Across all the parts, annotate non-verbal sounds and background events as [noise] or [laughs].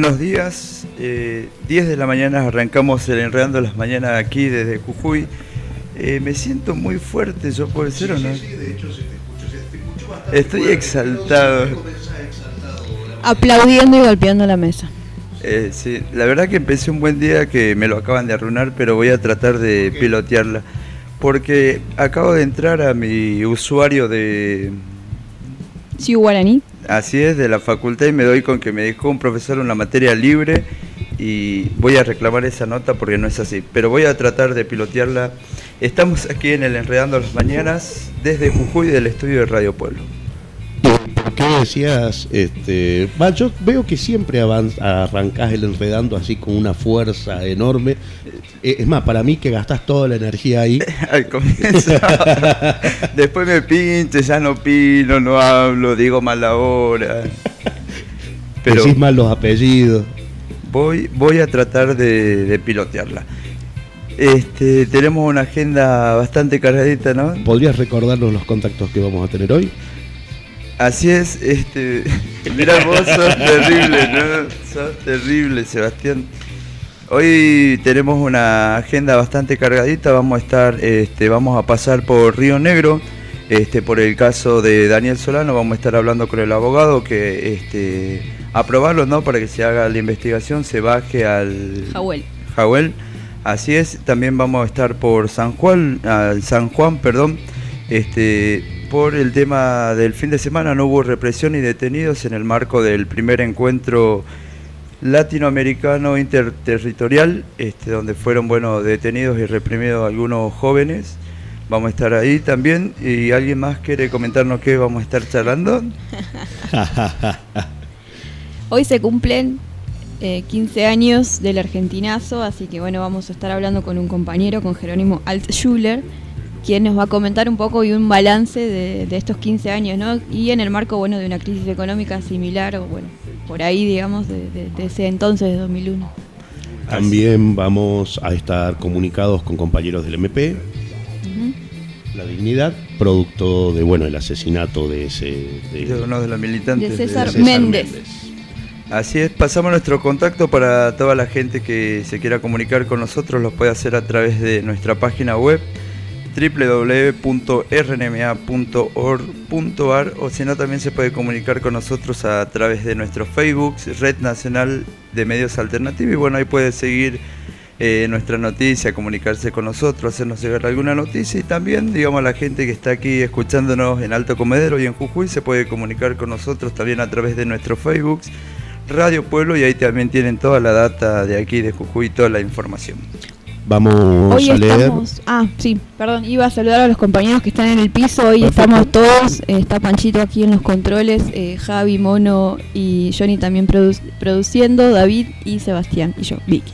buenos días, eh, 10 de la mañana arrancamos el Enredando las Mañanas aquí desde Jujuy. Eh, me siento muy fuerte, ¿yo puede ser o no? Estoy exaltado. Aplaudiendo y golpeando la mesa. Eh, sí, la verdad que empecé un buen día que me lo acaban de arruinar, pero voy a tratar de pilotearla. Porque acabo de entrar a mi usuario de... Sí, guaraní. Así es, de la facultad y me doy con que me dejó un profesor una materia libre y voy a reclamar esa nota porque no es así. Pero voy a tratar de pilotearla. Estamos aquí en el Enredando las Mañanas desde Jujuy del estudio de Radio Pueblo. ¿Por qué decías? Este, yo veo que siempre avan- arrancás el enredando así con una fuerza enorme. Eh, Es más, para mí que gastás toda la energía ahí. [laughs] Al comienzo. [laughs] Después me pinche, ya no opino, no hablo, digo mala hora. [laughs] Pero Decís mal los apellidos. voy, voy a tratar de, de pilotearla. Este, tenemos una agenda bastante cargadita, ¿no? ¿Podrías recordarnos los contactos que vamos a tener hoy? Así es, este. [laughs] Mira, vos sos terrible, ¿no? Sos terrible, Sebastián. Hoy tenemos una agenda bastante cargadita. Vamos a estar, este, vamos a pasar por Río Negro, este, por el caso de Daniel Solano. Vamos a estar hablando con el abogado que, este, aprobarlo, ¿no? Para que se haga la investigación, se baje al Jahuel. Jahuel. Así es, también vamos a estar por San Juan, al San Juan, perdón, este, por el tema del fin de semana no hubo represión y detenidos en el marco del primer encuentro latinoamericano interterritorial, este, donde fueron bueno detenidos y reprimidos algunos jóvenes. Vamos a estar ahí también. ¿Y alguien más quiere comentarnos qué vamos a estar charlando? [laughs] Hoy se cumplen eh, 15 años del argentinazo, así que bueno, vamos a estar hablando con un compañero, con Jerónimo Altschuler, quien nos va a comentar un poco y un balance de, de estos 15 años, ¿no? Y en el marco, bueno, de una crisis económica similar, o bueno, por ahí, digamos, de, de- de ese entonces, de 2001. También vamos a estar comunicados con compañeros del MP. La Dignidad, producto de bueno el asesinato de ese de- De uno de los militantes. De de César Méndez. Así es, pasamos nuestro contacto para toda la gente que se quiera comunicar con nosotros, lo puede hacer a través de nuestra página web www.rnma.org.ar o si no también se puede comunicar con nosotros a través de nuestro Facebook, Red Nacional de Medios Alternativos y bueno, ahí puede seguir eh, nuestra noticia, comunicarse con nosotros, hacernos llegar alguna noticia y también, digamos, la gente que está aquí escuchándonos en Alto Comedero y en Jujuy se puede comunicar con nosotros también a través de nuestro Facebook, Radio Pueblo y ahí también tienen toda la data de aquí de Jujuy, toda la información. Vamos Hoy a leer. estamos. Ah, sí, perdón, iba a saludar a los compañeros que están en el piso. Hoy Perfecto. estamos todos. eh, está Panchito aquí en los controles, eh, Javi, Mono y Johnny también produ- produciendo, David y Sebastián y yo, Vicky.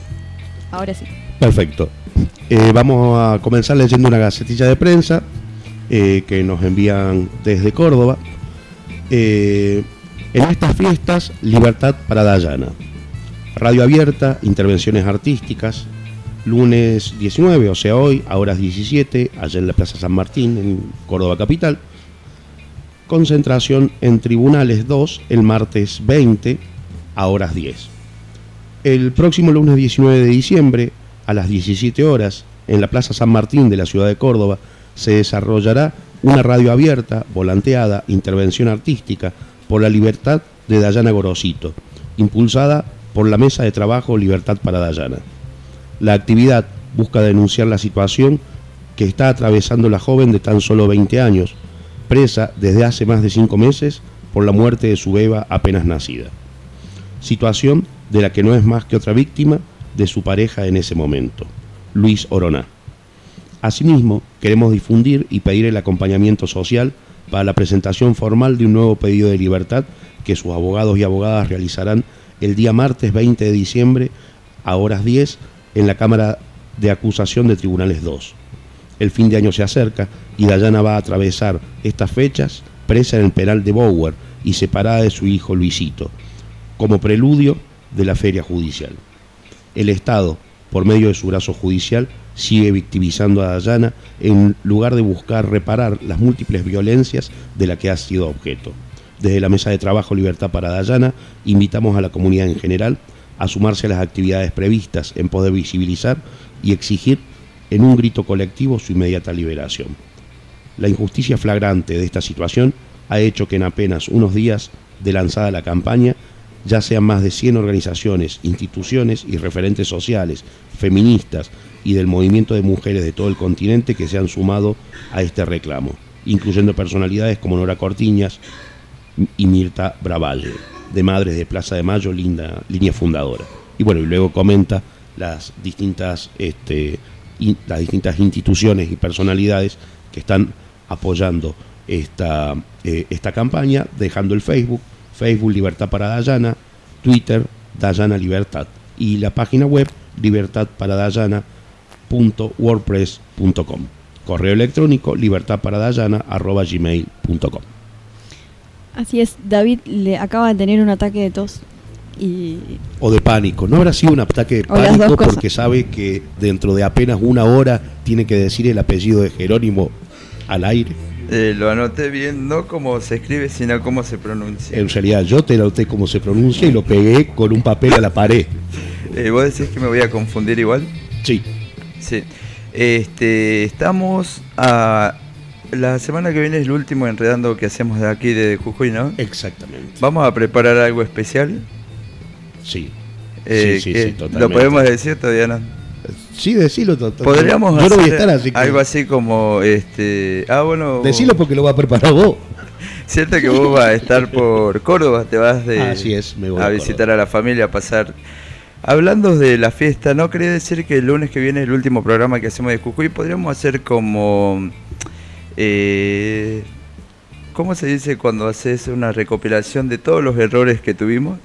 Ahora sí. Perfecto. Eh, vamos a comenzar leyendo una gacetilla de prensa que nos envían desde Córdoba. En estas fiestas, libertad para Dayana. Radio abierta, intervenciones artísticas. Lunes 19, o sea hoy, a horas 17, allá en la Plaza San Martín, en Córdoba Capital. Concentración en Tribunales 2 el martes 20 a horas 10. El próximo lunes 19 de diciembre, a las 17 horas, en la Plaza San Martín de la ciudad de Córdoba, se desarrollará una radio abierta, volanteada, intervención artística por la libertad de Dayana Gorosito, impulsada por la Mesa de Trabajo Libertad para Dayana. La actividad busca denunciar la situación que está atravesando la joven de tan solo 20 años, presa desde hace más de cinco meses por la muerte de su beba apenas nacida. Situación de la que no es más que otra víctima de su pareja en ese momento, Luis Oroná. Asimismo, queremos difundir y pedir el acompañamiento social para la presentación formal de un nuevo pedido de libertad que sus abogados y abogadas realizarán el día martes 20 de diciembre a horas 10 en la Cámara de Acusación de Tribunales 2. El fin de año se acerca y Dayana va a atravesar estas fechas presa en el penal de Bower y separada de su hijo Luisito, como preludio de la feria judicial. El Estado, por medio de su brazo judicial, sigue victimizando a Dayana en lugar de buscar reparar las múltiples violencias de la que ha sido objeto. Desde la Mesa de Trabajo Libertad para Dayana, invitamos a la comunidad en general a sumarse a las actividades previstas en poder visibilizar y exigir en un grito colectivo su inmediata liberación. La injusticia flagrante de esta situación ha hecho que en apenas unos días de lanzada la campaña ya sean más de 100 organizaciones, instituciones y referentes sociales, feministas y del movimiento de mujeres de todo el continente que se han sumado a este reclamo, incluyendo personalidades como Nora Cortiñas y Mirta Bravalle, de Madres de Plaza de Mayo, linda, línea fundadora. Y bueno, y luego comenta las distintas, este, las distintas instituciones y personalidades que están apoyando esta, eh, esta campaña, dejando el Facebook, Facebook Libertad para Dayana, Twitter Dayana Libertad y la página web libertadparadayana.wordpress.com. Correo electrónico libertadparadayana.gmail.com. Así es, David le acaba de tener un ataque de tos y O de pánico. No habrá sido un ataque de pánico porque sabe que dentro de apenas una hora tiene que decir el apellido de Jerónimo al aire. Eh, lo anoté bien, no como se escribe, sino cómo se pronuncia. En realidad yo te noté cómo se pronuncia y lo pegué con un papel a la pared. Eh, ¿Vos decís que me voy a confundir igual? Sí. Sí. Este, estamos a... La semana que viene es el último enredando que hacemos de aquí de Jujuy, ¿no? Exactamente. Vamos a preparar algo especial. Sí. Eh, sí, sí, que sí, totalmente. Lo podemos decir todavía no. Sí, decilo. Podríamos Yo no voy a hacer estar así que... algo así como este. Ah, bueno. Decilo porque lo va a preparar vos. [laughs] Cierto que vos vas a estar por Córdoba, te vas de Así es, me voy a a visitar a la familia, a pasar. Hablando de la fiesta, ¿no quería decir que el lunes que viene es el último programa que hacemos de Jujuy? Podríamos hacer como. Eh, ¿Cómo se dice cuando haces una recopilación de todos los errores que tuvimos?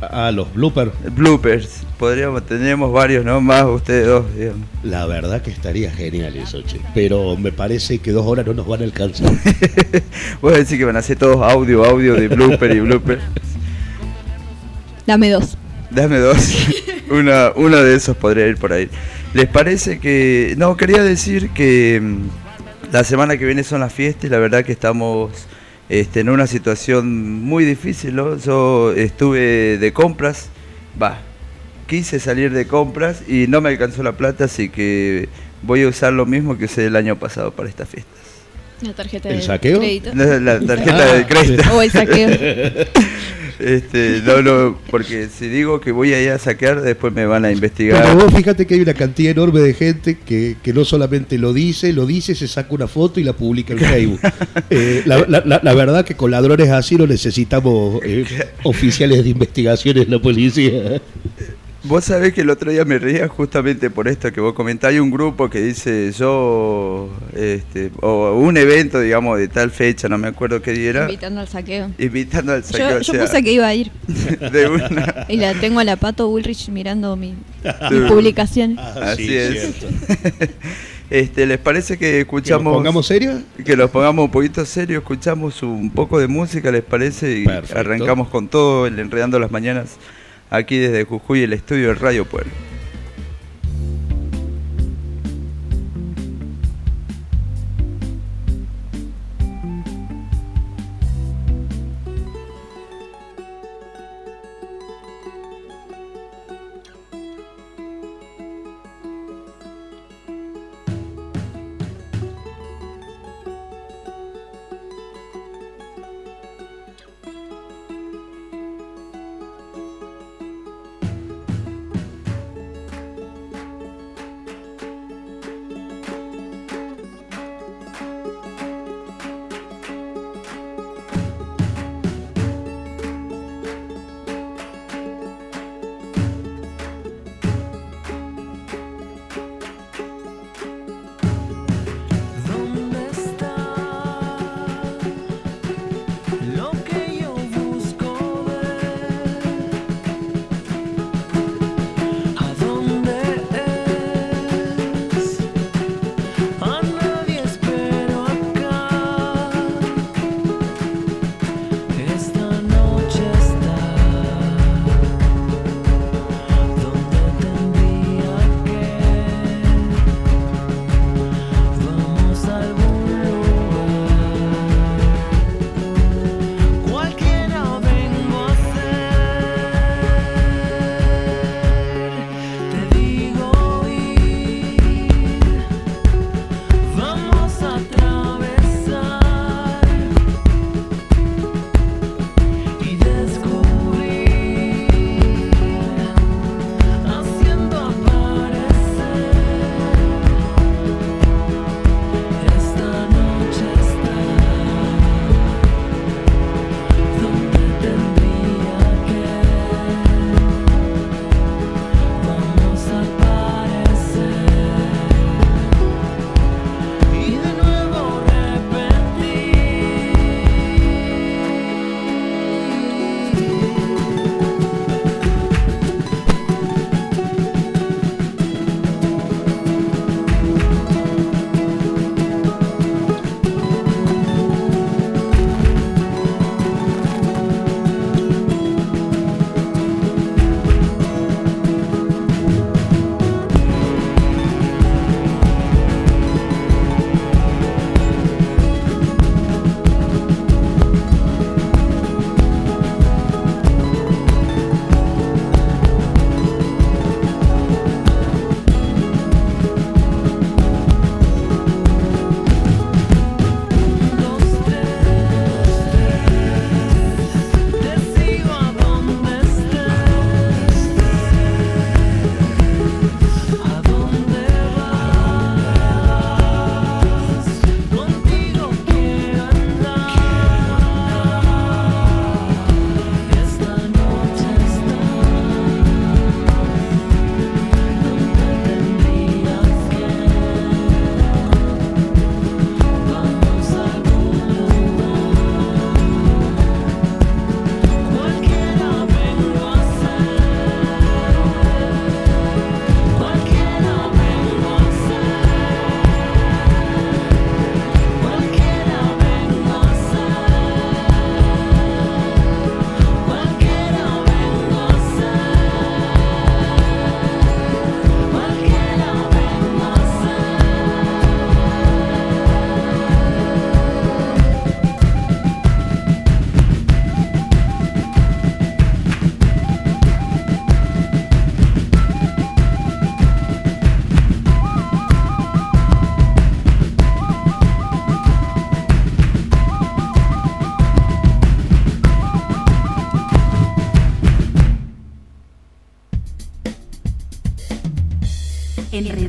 A los bloopers. Bloopers. Podríamos, tendríamos varios, ¿no? Más ustedes dos, digamos. La verdad que estaría genial eso, che. Pero me parece que dos horas no nos van a alcanzar. [laughs] Vos decís que van a hacer todos audio, audio de blooper y blooper. dame dos. Dame dos. [laughs] Una, uno de esos podría ir por ahí. ¿Les parece que.? No, quería decir que mm, la semana que viene son las fiestas y la verdad que estamos este, en una situación muy difícil. ¿no? Yo estuve de compras, va, quise salir de compras y no me alcanzó la plata, así que voy a usar lo mismo que usé el año pasado para estas fiestas. La tarjeta ¿El de saqueo? crédito. La, [laughs] la tarjeta Ah, de crédito. O el saqueo. [laughs] Este, no, no, porque si digo que voy a ir a saquear, después me van a investigar. Pero vos fíjate que hay una cantidad enorme de gente que, que no solamente lo dice, lo dice, se saca una foto y la publica en [laughs] Facebook. Eh, la, la- la- la verdad que con ladrones así no necesitamos eh, [laughs] oficiales de investigaciones en la policía. Vos sabés que el otro día me reía justamente por esto que vos comentás. Hay un grupo que dice yo, este, o un evento, digamos, de tal fecha, no me acuerdo qué día era, Invitando al saqueo. invitando al saqueo. Yo, o yo puse que iba a ir. [laughs] de una. Y la tengo a la Pato Bullrich mirando mi, publicación. Así es. [laughs] Este, ¿Les parece que ¿Que nos escuchamos? pongamos serios? Que los pongamos un poquito serios, escuchamos un poco de música, ¿les parece? Y Perfecto. arrancamos con todo el Enredando las Mañanas aquí desde Jujuy, el estudio de Radio Pueblo.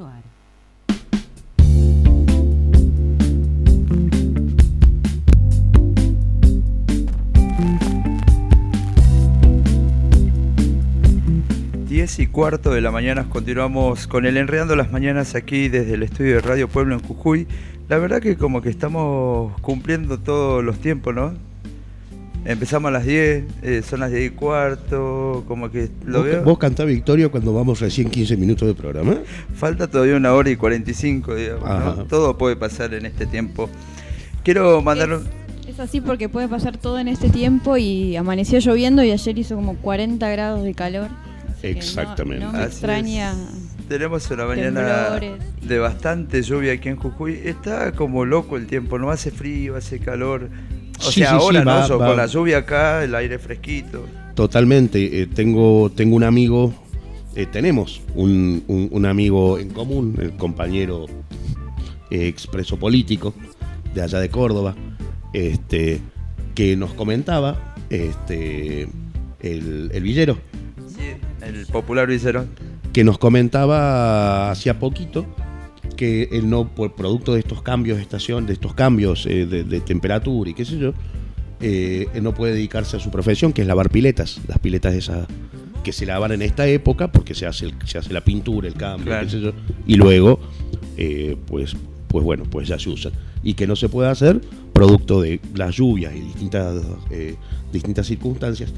www.rnma.org.ar Diez y cuarto de la mañana continuamos con el Enredando las Mañanas aquí desde el estudio de Radio Pueblo en Jujuy. La verdad que como que estamos cumpliendo todos los tiempos, ¿no? Empezamos a las 10, eh, son las 10 y cuarto, como que lo ¿Vos, veo. vos cantás Victoria cuando vamos recién 15 minutos de programa? Falta todavía una hora y 45, digamos, ¿no? Todo puede pasar en este tiempo. Quiero mandar un... Es así porque puede pasar todo en este tiempo y amaneció lloviendo y ayer hizo como 40 grados de calor. no- Exactamente. No, me Así extraña. Tenemos una mañana Temblores. de bastante lluvia aquí en Jujuy. Está como loco el tiempo, no hace frío, hace calor. O Sí, sea, sí, ahora sí, no, va- so- va. con la lluvia acá, el aire fresquito. Totalmente. eh, tengo, tengo un amigo, eh, tenemos un, un- un amigo en común, el compañero eh, expreso político de allá de Córdoba, este, que nos comentaba este, el, el villero, Sí, el popular visero. que nos comentaba hacía poquito que él no, por producto de estos cambios de estación, de estos cambios eh, de, de temperatura y qué sé yo, eh, él no puede dedicarse a su profesión, que es lavar piletas, las piletas esas que se lavan en esta época porque se hace, el- se hace la pintura, el cambio, Claro. qué sé yo, y luego, eh, pues, pues bueno, pues ya se usan. Y que no se puede hacer producto de las lluvias y distintas, distintas circunstancias,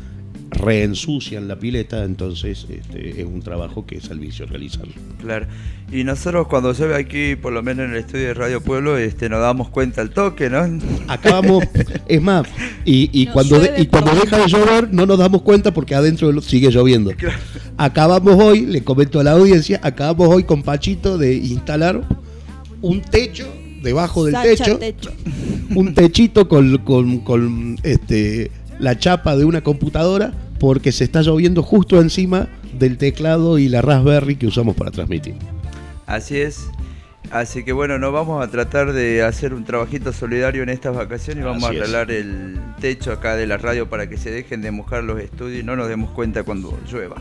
reensucian la pileta, entonces este, es un trabajo que es al vicio realizarlo. Claro. Y nosotros cuando llueve aquí, por lo menos en el estudio de Radio Pueblo, este, nos damos cuenta al toque, ¿no? Acabamos, [laughs] es más, y, y No, cuando, de- y cuando deja de llover no nos damos cuenta porque adentro sigue lloviendo. Acabamos hoy, le comento a la audiencia, acabamos hoy con Pachito de instalar un techo debajo del techo, techo. un techito con, con- con, este, la chapa de una computadora porque se está lloviendo justo encima del teclado y la Raspberry que usamos para transmitir. Así es. Así que bueno, nos vamos a tratar de hacer un trabajito solidario en estas vacaciones y vamos Así a es. arreglar el techo acá de la radio para que se dejen de mojar los estudios y no nos demos cuenta cuando llueva.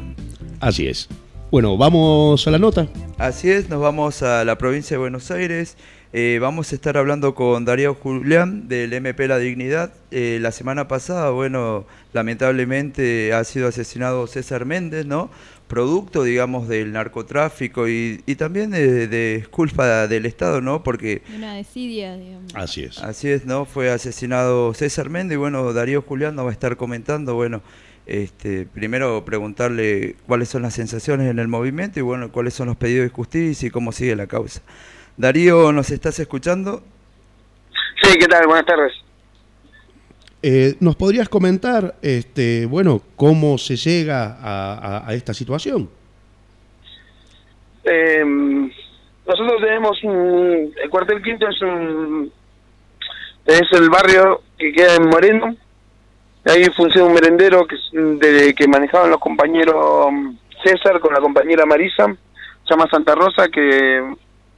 Así es. Bueno, vamos a la nota. Así es, nos vamos a la provincia de Buenos Aires. Eh, vamos a estar hablando con Darío Julián del MP La Dignidad. Eh, la semana pasada, bueno, lamentablemente ha sido asesinado César Méndez, ¿no? Producto, digamos, del narcotráfico y, y también de, de culpa del Estado, ¿no? Porque una desidia, digamos. Así es. Así es, ¿no? Fue asesinado César Méndez y bueno, Darío Julián nos va a estar comentando, bueno, este, primero preguntarle cuáles son las sensaciones en el movimiento y bueno, cuáles son los pedidos de justicia y cómo sigue la causa. Darío, ¿nos estás escuchando? Sí, ¿qué tal? Buenas tardes. Eh, ¿Nos podrías comentar, este, bueno, cómo se llega a, a- a esta situación? Eh, nosotros tenemos un, el cuartel quinto es un es el barrio que queda en Moreno. Ahí funciona un merendero que, de, que manejaban los compañeros um, César con la compañera Marisa, se llama Santa Rosa, que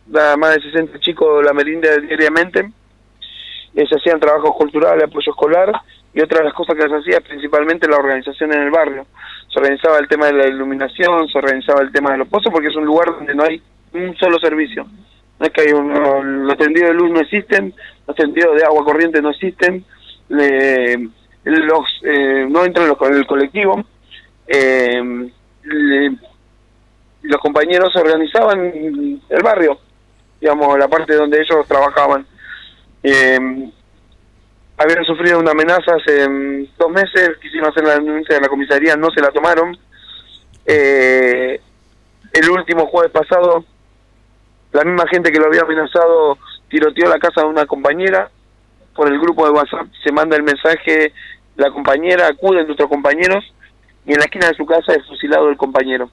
más de 60 chicos la merienda diariamente. Se hacían trabajos culturales, apoyo escolar y otra de las cosas que se hacía principalmente la organización en el barrio. Se organizaba el tema de la iluminación, se organizaba el tema de los pozos porque es un lugar donde no hay un solo servicio. No es que hay un, los tendidos de luz no existen, los tendidos de agua corriente no existen, le- los eh, no entran los, el colectivo. eh, le- los compañeros organizaban el barrio, digamos, la parte donde ellos trabajaban. Eh, habían sufrido una amenaza hace mm, dos meses, quisimos hacer la denuncia de la comisaría, no se la tomaron. Eh, el último jueves pasado, la misma gente que lo había amenazado tiroteó la casa de una compañera. Por el grupo de WhatsApp se manda el mensaje, la compañera, acuden nuestros compañeros, y en la esquina de su casa es fusilado el compañero.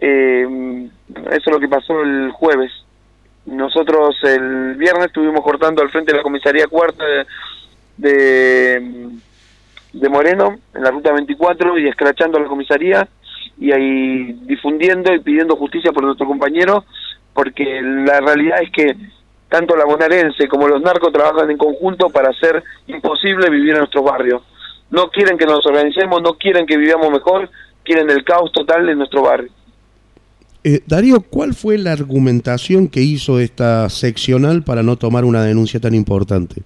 Eh, eso es lo que pasó el jueves. Nosotros el viernes estuvimos cortando al frente de la comisaría cuarta de, Moreno, en la ruta 24, y escrachando la comisaría y ahí difundiendo y pidiendo justicia por nuestro compañero, porque la realidad es que tanto la bonaerense como los narcos trabajan en conjunto para hacer imposible vivir en nuestros barrios. No quieren que nos organicemos, no quieren que vivamos mejor, quieren el caos total en nuestro barrio. Eh, Darío, ¿cuál fue la argumentación que hizo esta seccional para no tomar una denuncia tan importante?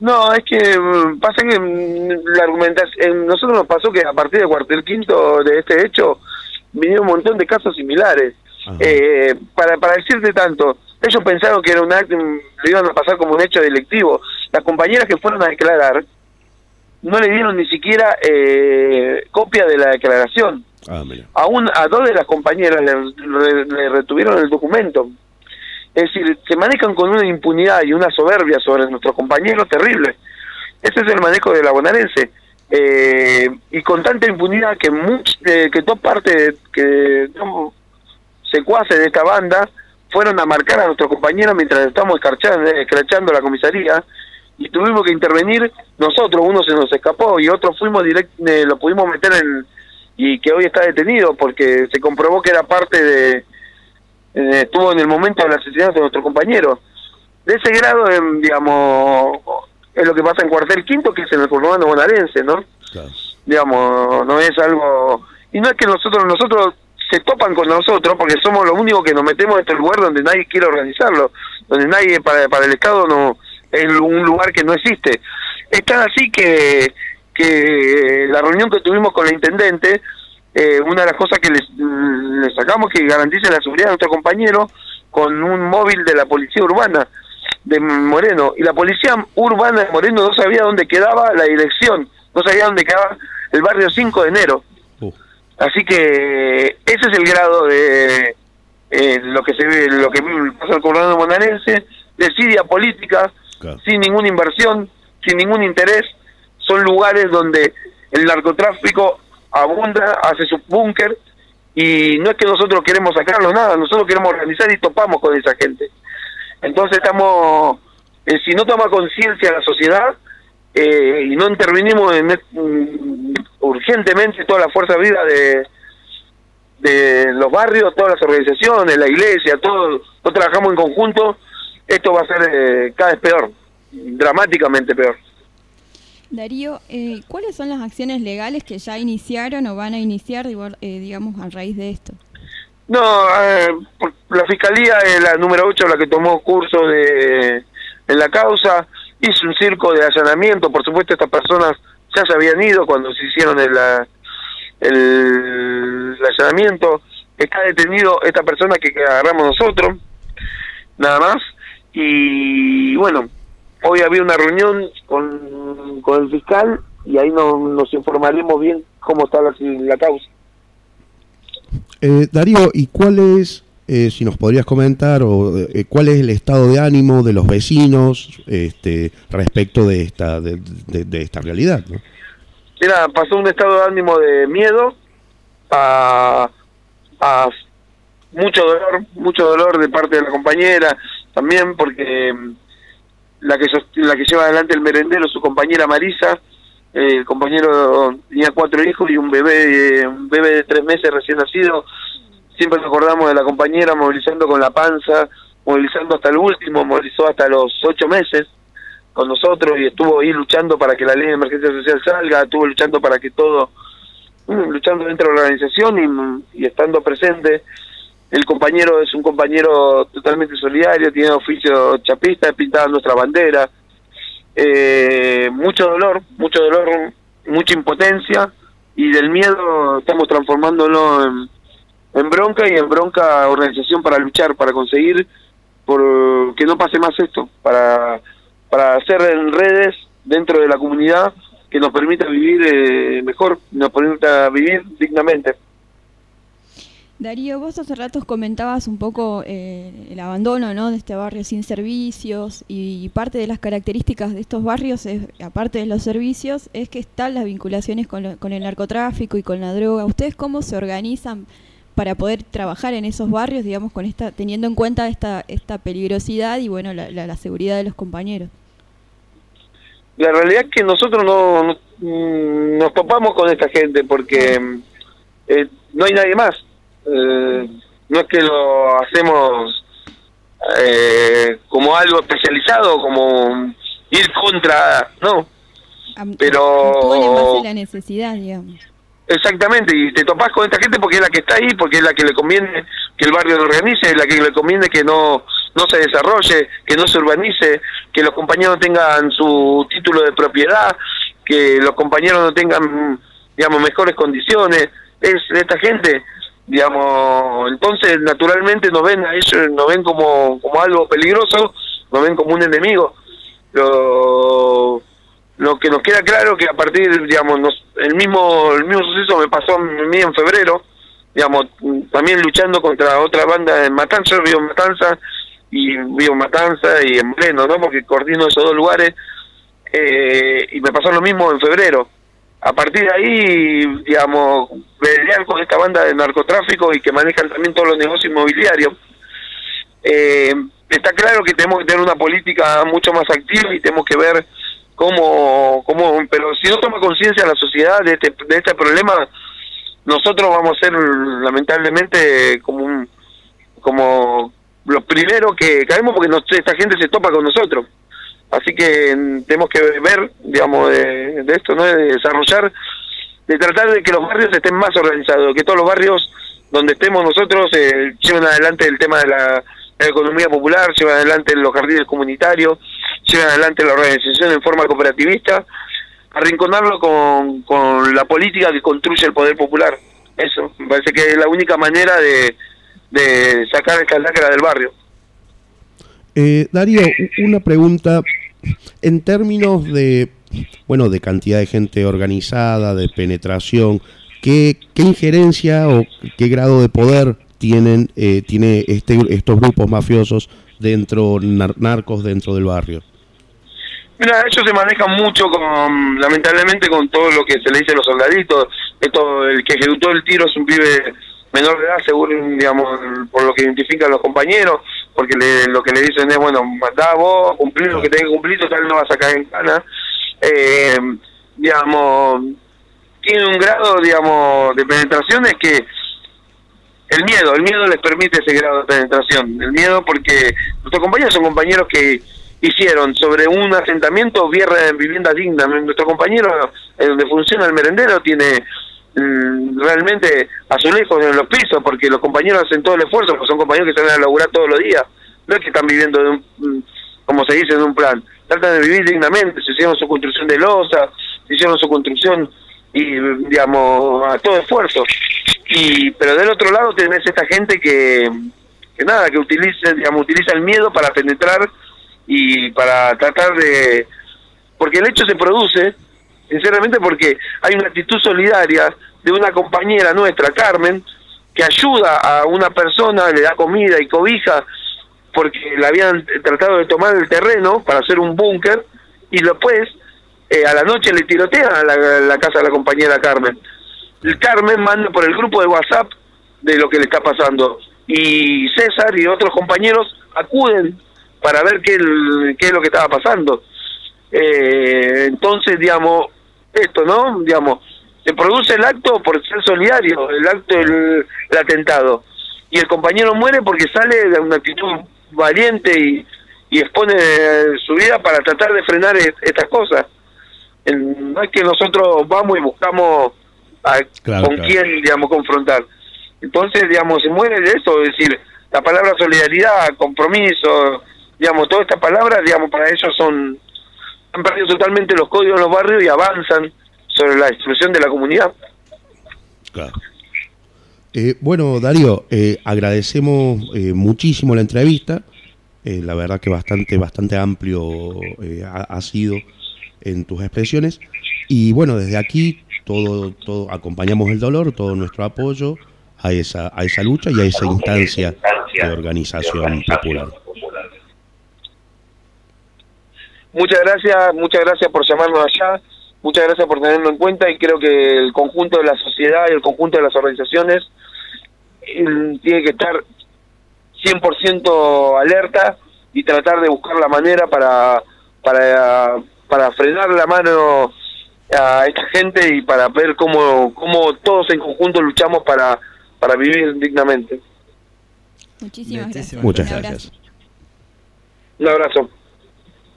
No, es que mm, pasa que mm, la argumentación, nosotros nos pasó que a partir del cuartel quinto de este hecho vinieron un montón de casos similares. Eh, para, para decirte tanto, ellos pensaron que era un acto, mm, lo iban a pasar como un hecho delictivo. Las compañeras que fueron a declarar no le dieron ni siquiera eh, copia de la declaración. Ah, mira. Aún a dos de las compañeras le, le- retuvieron el documento. Es decir, se manejan con una impunidad y una soberbia sobre nuestros compañeros terrible. Ese es el manejo de la bonaerense. Eh, y con tanta impunidad que much, eh, que toda parte que digamos, secuaces de esta banda fueron a marcar a nuestros compañeros mientras estamos escarchando, eh, la comisaría y tuvimos que intervenir nosotros, uno se nos escapó y otro fuimos direct, eh, lo pudimos meter en y que hoy está detenido porque se comprobó que era parte de eh, estuvo en el momento del asesinato de nuestro compañero. De ese grado em, digamos es lo que pasa en cuartel quinto que es en el conurbano bonaerense no Claro. digamos no es algo y no es que nosotros nosotros se topan con nosotros porque somos los únicos que nos metemos en este lugar donde nadie quiere organizarlo donde nadie para para el estado no es un lugar que no existe. Es tan así que que la reunión que tuvimos con la intendente eh, una de las cosas que les, les sacamos que garantice la seguridad de nuestro compañero con un móvil de la policía urbana de Moreno y la policía urbana de Moreno no sabía dónde quedaba la dirección no sabía dónde quedaba el barrio 5 de enero Uh, Así que ese es el grado de eh, lo que se ve, lo que pasa el conurbano bonaerense, desidia política, claro. sin ninguna inversión, sin ningún interés. Son lugares donde el narcotráfico abunda, hace su búnker y no es que nosotros queremos sacarlo nada, nosotros queremos organizar y topamos con esa gente. Entonces estamos, eh, si no toma conciencia la sociedad eh, y no intervenimos en, mm, urgentemente toda la fuerza viva de, de los barrios, todas las organizaciones, la iglesia, todos trabajamos en conjunto, esto va a ser eh, cada vez peor, dramáticamente peor. Darío, eh, ¿cuáles son las acciones legales que ya iniciaron o van a iniciar, eh, digamos, a raíz de esto? No, eh, la fiscalía es la número 8 la que tomó curso de en la causa, hizo un circo de allanamiento, por supuesto estas personas ya se habían ido cuando se hicieron el, el, allanamiento, está detenido esta persona que agarramos nosotros, nada más, y bueno, hoy había una reunión con, con el fiscal y ahí no- nos informaremos bien cómo está la, la causa. Eh, Darío, ¿y cuál es, eh, si nos podrías comentar, o eh, cuál es el estado de ánimo de los vecinos este, respecto de esta, de, de- de esta realidad? ¿no? Mira, pasó un estado de ánimo de miedo a, a mucho dolor, mucho dolor de parte de la compañera, también porque la que la que lleva adelante el merendero, su compañera Marisa, el compañero tenía cuatro hijos y un bebé, un bebé de tres meses recién nacido. Siempre nos acordamos de la compañera movilizando con la panza, movilizando hasta el último, movilizó hasta los ocho meses con nosotros y estuvo ahí luchando para que la ley de emergencia social salga, estuvo luchando para que todo, mm, luchando dentro de la organización y, y estando presente. El compañero es un compañero totalmente solidario, tiene oficio chapista, pintaba nuestra bandera. Eh, mucho dolor, mucho dolor, mucha impotencia y del miedo estamos transformándolo en, bronca y en bronca organización para luchar, para conseguir por que no pase más esto, para, para hacer en redes dentro de la comunidad que nos permita vivir eh, mejor, nos permita vivir dignamente. Darío, vos hace ratos comentabas un poco eh, el abandono ¿no? de este barrio sin servicios y parte de las características de estos barrios, es, aparte de los servicios, es que están las vinculaciones con, lo- con el narcotráfico y con la droga. ¿Ustedes cómo se organizan para poder trabajar en esos barrios, digamos, con esta, teniendo en cuenta esta, esta peligrosidad y bueno la, la- seguridad de los compañeros? La realidad es que nosotros no, mm, nos topamos con esta gente porque eh, no hay nadie más. Eh, no es que lo hacemos eh, como algo especializado, como ir contra, no, Pero- en a la necesidad, digamos. Exactamente, y te topás con esta gente porque es la que está ahí, porque es la que le conviene que el barrio lo organice, es la que le conviene que no, no se desarrolle, que no se urbanice, que los compañeros tengan su título de propiedad, que los compañeros no tengan, digamos, mejores condiciones. Es esta gente, digamos, entonces naturalmente nos ven a ellos, nos ven como, como algo peligroso, nos ven como un enemigo. Lo, lo que nos queda claro que a partir digamos nos- el mismo el mismo suceso me pasó a mí en febrero digamos también luchando contra otra banda en Matanza en Matanza y en Matanza y en Moreno no porque coordino esos dos lugares eh, y me pasó lo mismo en febrero a partir de ahí digamos pelear con esta banda de narcotráfico y que manejan también todos los negocios inmobiliarios eh, está claro que tenemos que tener una política mucho más activa y tenemos que ver cómo, cómo pero si no toma conciencia la sociedad de este, de este problema, nosotros vamos a ser lamentablemente como un, como los primeros que caemos porque nos- esta gente se topa con nosotros. Así que mm, tenemos que ver, digamos, de, de esto, ¿no? De desarrollar, de tratar de que los barrios estén más organizados, que todos los barrios donde estemos nosotros eh, lleven adelante el tema de la, economía popular, lleven adelante los jardines comunitarios, lleven adelante la organización en forma cooperativista, arrinconarlo con, con la política que construye el poder popular. Eso, me parece que es la única manera de, de sacar esta lacra del barrio. Eh, Darío, una pregunta en términos de, bueno, de cantidad de gente organizada, de penetración, ¿qué, qué injerencia o qué grado de poder tienen eh, tiene este, estos grupos mafiosos dentro, nar- narcos dentro del barrio? Mira, ellos se manejan mucho con, lamentablemente, con todo lo que se le dice a los soldaditos. Esto, el que ejecutó el tiro es un pibe menor de edad, seguro, digamos, por lo que identifican los compañeros, porque le- lo que le dicen es, bueno, mandá vos, cumplir lo que tenés que cumplir, total no vas a caer en cana. Eh, digamos, tiene un grado, digamos, de penetración es que el miedo, el miedo les permite ese grado de penetración. El miedo porque nuestros compañeros son compañeros que hicieron sobre un asentamiento en viviendas dignas. Nuestro compañero, en donde funciona el merendero, tiene realmente azulejos en los pisos porque los compañeros hacen todo el esfuerzo, porque son compañeros que salen a laburar todos los días. No es que están viviendo de un, mm, como se dice, de un plan. Tratan de vivir dignamente, se hicieron su construcción de losa, se hicieron su construcción y, digamos, a todo esfuerzo y pero del otro lado tenés esta gente que, que nada que utiliza digamos utiliza el miedo para penetrar y para tratar de porque el hecho se produce sinceramente porque hay una actitud solidaria de una compañera nuestra Carmen que ayuda a una persona le da comida y cobija porque le habían tratado de tomar el terreno para hacer un búnker y después eh, a la noche le tirotean a la, casa de la compañera Carmen el Carmen manda por el grupo de WhatsApp de lo que le está pasando y César y otros compañeros acuden para ver qué, qué es lo que estaba pasando. Eh, entonces, digamos, esto, ¿no? Digamos, se produce el acto por ser solidario, el acto el atentado. Y el compañero muere porque sale de una actitud valiente y, y expone su vida para tratar de frenar estas cosas. No es que nosotros vamos y buscamos a Claro, con claro. quién, digamos, confrontar. Entonces, digamos, se muere de eso, es decir, la palabra solidaridad, compromiso, digamos, todas estas palabras, digamos, para ellos son, han perdido totalmente los códigos en los barrios y avanzan sobre la destrucción de la comunidad. Claro. Eh, bueno, Darío, eh, agradecemos eh, muchísimo la entrevista. Eh, la verdad que bastante, bastante amplio ha, ha sido en tus expresiones. Y bueno, desde aquí todo, todo acompañamos el dolor, todo nuestro apoyo a esa, a esa lucha y a esa instancia de organización popular. Muchas gracias, muchas gracias por llamarnos allá, muchas gracias por tenerlo en cuenta y creo que el conjunto de la sociedad y el conjunto de las organizaciones eh, tiene que estar 100% alerta y tratar de buscar la manera para, para, para frenar la mano a esta gente y para ver cómo, cómo todos en conjunto luchamos para, para vivir dignamente. Muchísimas gracias. Muchas Un gracias. abrazo. Un abrazo.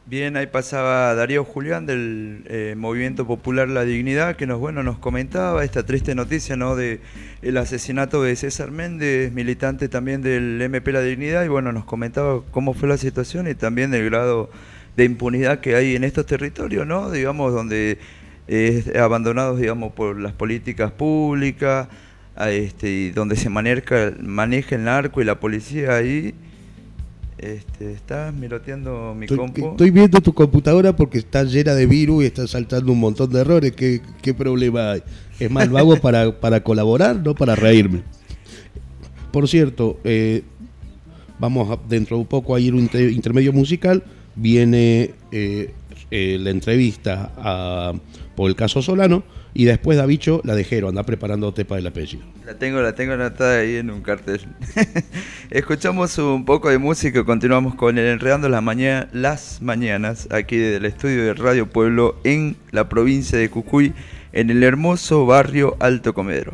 Bien, ahí pasaba Darío Julián del eh, Movimiento Popular La Dignidad, que nos bueno nos comentaba esta triste noticia no de el asesinato de César Méndez, militante también del MP La Dignidad, y bueno nos comentaba cómo fue la situación y también el grado de impunidad que hay en estos territorios, ¿no? Digamos donde eh, abandonados, digamos, por las políticas públicas, a este, donde se maneja, maneja el narco y la policía ahí. Este, estás miroteando mi Estoy, compu. estoy viendo tu computadora porque está llena de virus y está saltando un montón de errores. ¿Qué, qué problema hay? Es más, lo hago [laughs] para, para colaborar, no para reírme. Por cierto, eh, vamos a- dentro de un poco a ir un inter- intermedio musical. Viene eh, eh, la entrevista a- por el caso Solano y después Davicho la de Jero. Anda preparándote para el apellido. La tengo, la tengo anotada ahí en un cartel. [laughs] Escuchamos un poco de música y continuamos con el Enredando las, las Mañanas, aquí del estudio de Radio Pueblo en la provincia de Cucuy, en el hermoso barrio Alto Comedero.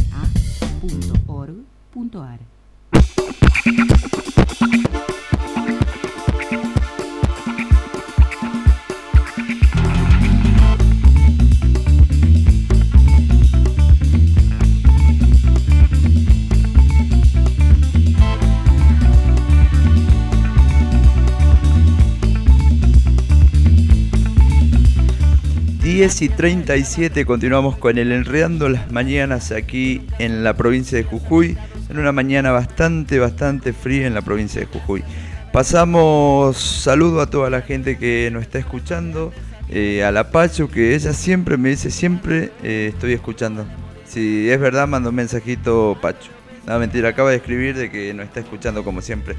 Diez y 37 continuamos con el Enredando las Mañanas aquí en la provincia de Jujuy, en una mañana bastante, bastante fría en la provincia de Jujuy. Pasamos saludo a toda la gente que nos está escuchando, eh, a la Pacho que ella siempre me dice, siempre eh, estoy escuchando. Si es verdad, manda un mensajito Pacho. No, mentira, acaba de escribir de que nos está escuchando como siempre.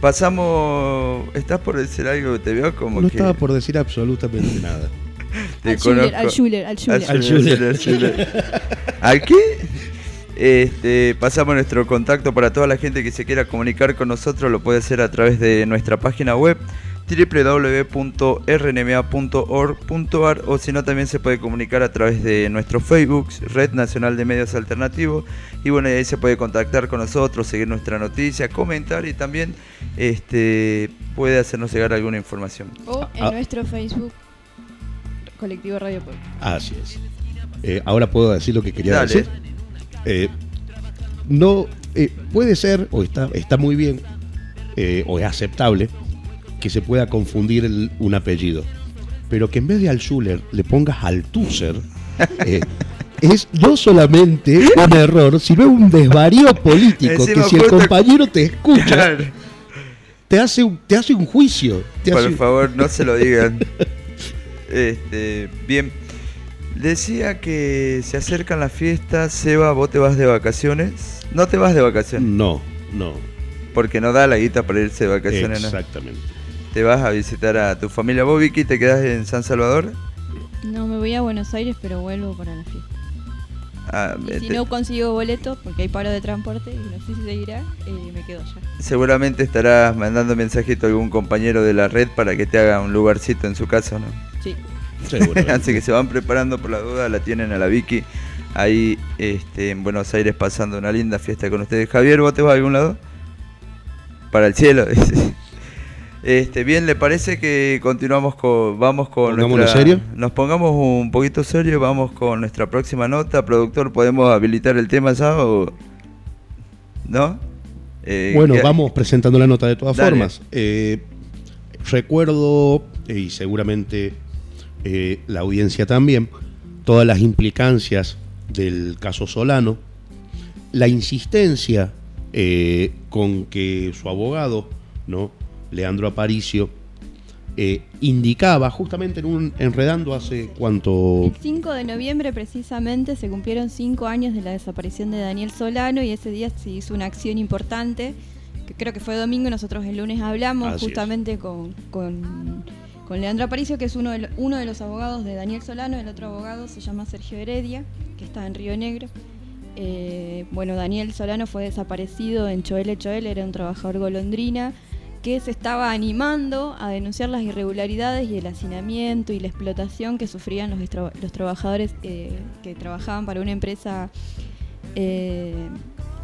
Pasamos, ¿estás por decir algo? Te veo como No que... estaba por decir absolutamente [laughs] nada. Te Al Schuller, al Schuller, al Schuller. Al Schuller, al Schuller. ¿Al qué? Este, pasamos nuestro contacto para toda la gente que se quiera comunicar con nosotros, lo puede hacer a través de nuestra página web www.rnma.org.ar o si no también se puede comunicar a través de nuestro Facebook, Red Nacional de Medios Alternativos y bueno, ahí se puede contactar con nosotros, seguir nuestra noticia, comentar y también este, puede hacernos llegar alguna información. O en Ah. nuestro Facebook, Colectivo Radio Pueblo. Así es. Eh, ahora puedo decir lo que quería Dale. decir. Eh, no eh, puede ser, o está, está muy bien, eh, o es aceptable, que se pueda confundir el- un apellido. Pero que en vez de al Schuller le pongas al Tusser, eh, [laughs] es no solamente un error, sino un desvarío político. Que si el compañero te escucha, te hace un, te hace un juicio. te Por hace- favor, no se lo digan. [laughs] Este, bien. Decía que se acercan las fiestas, Seba, vos te vas de vacaciones. No te vas de vacaciones, No, no. porque no da la guita para irse de vacaciones. ¿no? Exactamente. Te vas a visitar a tu familia. ¿Vos, Vicky, te quedás en San Salvador? No, me voy a Buenos Aires, pero vuelvo para la fiesta. Ah, Y si te- no consigo boleto, porque hay paro de transporte y no sé si seguirá, eh, me quedo allá. Seguramente estarás mandando mensajito a algún compañero de la red para que te haga un lugarcito en su casa, ¿no? Sí. [laughs] Así que se van preparando por la duda, la tienen a la Vicky ahí este, en Buenos Aires pasando una linda fiesta con ustedes. Javier, ¿vos te vas a algún lado? Para el cielo. [laughs] dice. Este, bien, ¿le parece que continuamos con, vamos con nuestra- serio. Nos pongamos un poquito serio, vamos con nuestra próxima nota. Productor, ¿podemos habilitar el tema ya o no? Eh, Bueno, ¿qué- vamos presentando la nota de todas Dale. formas. Eh, recuerdo, y seguramente eh, la audiencia también, todas las implicancias del caso Solano, la insistencia eh, con que su abogado, ¿no? Leandro Aparicio, eh, indicaba, justamente en un enredando hace cuánto. El 5 de noviembre precisamente se cumplieron cinco años de la desaparición de Daniel Solano y ese día se hizo una acción importante, que creo que fue domingo, nosotros el lunes hablamos Así es. justamente con, con, con Leandro Aparicio, que es uno de, los abogados de Daniel Solano, el otro abogado se llama Sergio Heredia, que está en Río Negro. Eh, bueno, Daniel Solano fue desaparecido en Choele Choele, era un trabajador golondrina que se estaba animando a denunciar las irregularidades y el hacinamiento y la explotación que sufrían los trabajadores eh, que trabajaban para una empresa eh,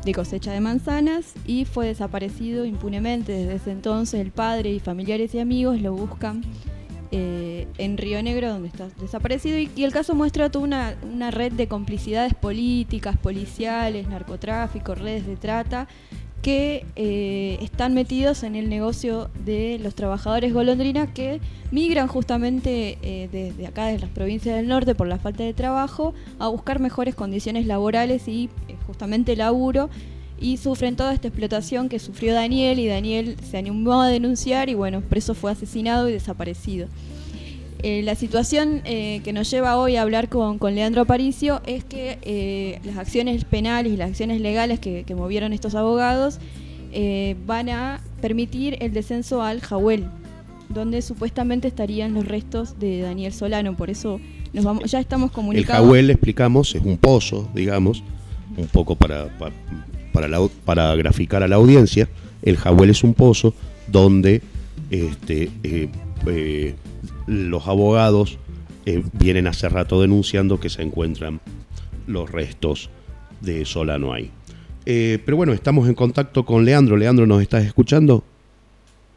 de cosecha de manzanas y fue desaparecido impunemente. Desde ese entonces el padre y familiares y amigos lo buscan eh, en Río Negro, donde está desaparecido, y, el caso muestra toda una, una red de complicidades políticas, policiales, narcotráfico, redes de trata, que eh, están metidos en el negocio de los trabajadores golondrinas que migran justamente eh, desde acá, de las provincias del norte, por la falta de trabajo, a buscar mejores condiciones laborales y justamente laburo y sufren toda esta explotación que sufrió Daniel y Daniel se animó a denunciar y bueno, preso fue asesinado y desaparecido. Eh, la situación eh, que nos lleva hoy a hablar con, con Leandro Aparicio es que eh, las acciones penales y las acciones legales que, que movieron estos abogados eh, van a permitir el descenso al Jahuel, donde supuestamente estarían los restos de Daniel Solano. Por eso nos vamos, ya estamos El comunicados. Jahuel, explicamos, es un pozo, digamos, un poco para, pa- para, la- para graficar a la audiencia. El Jahuel es un pozo donde este, eh, eh, los abogados eh, vienen hace rato denunciando que se encuentran los restos de Solano ahí. Pero bueno, estamos en contacto con Leandro. Leandro, ¿nos estás escuchando?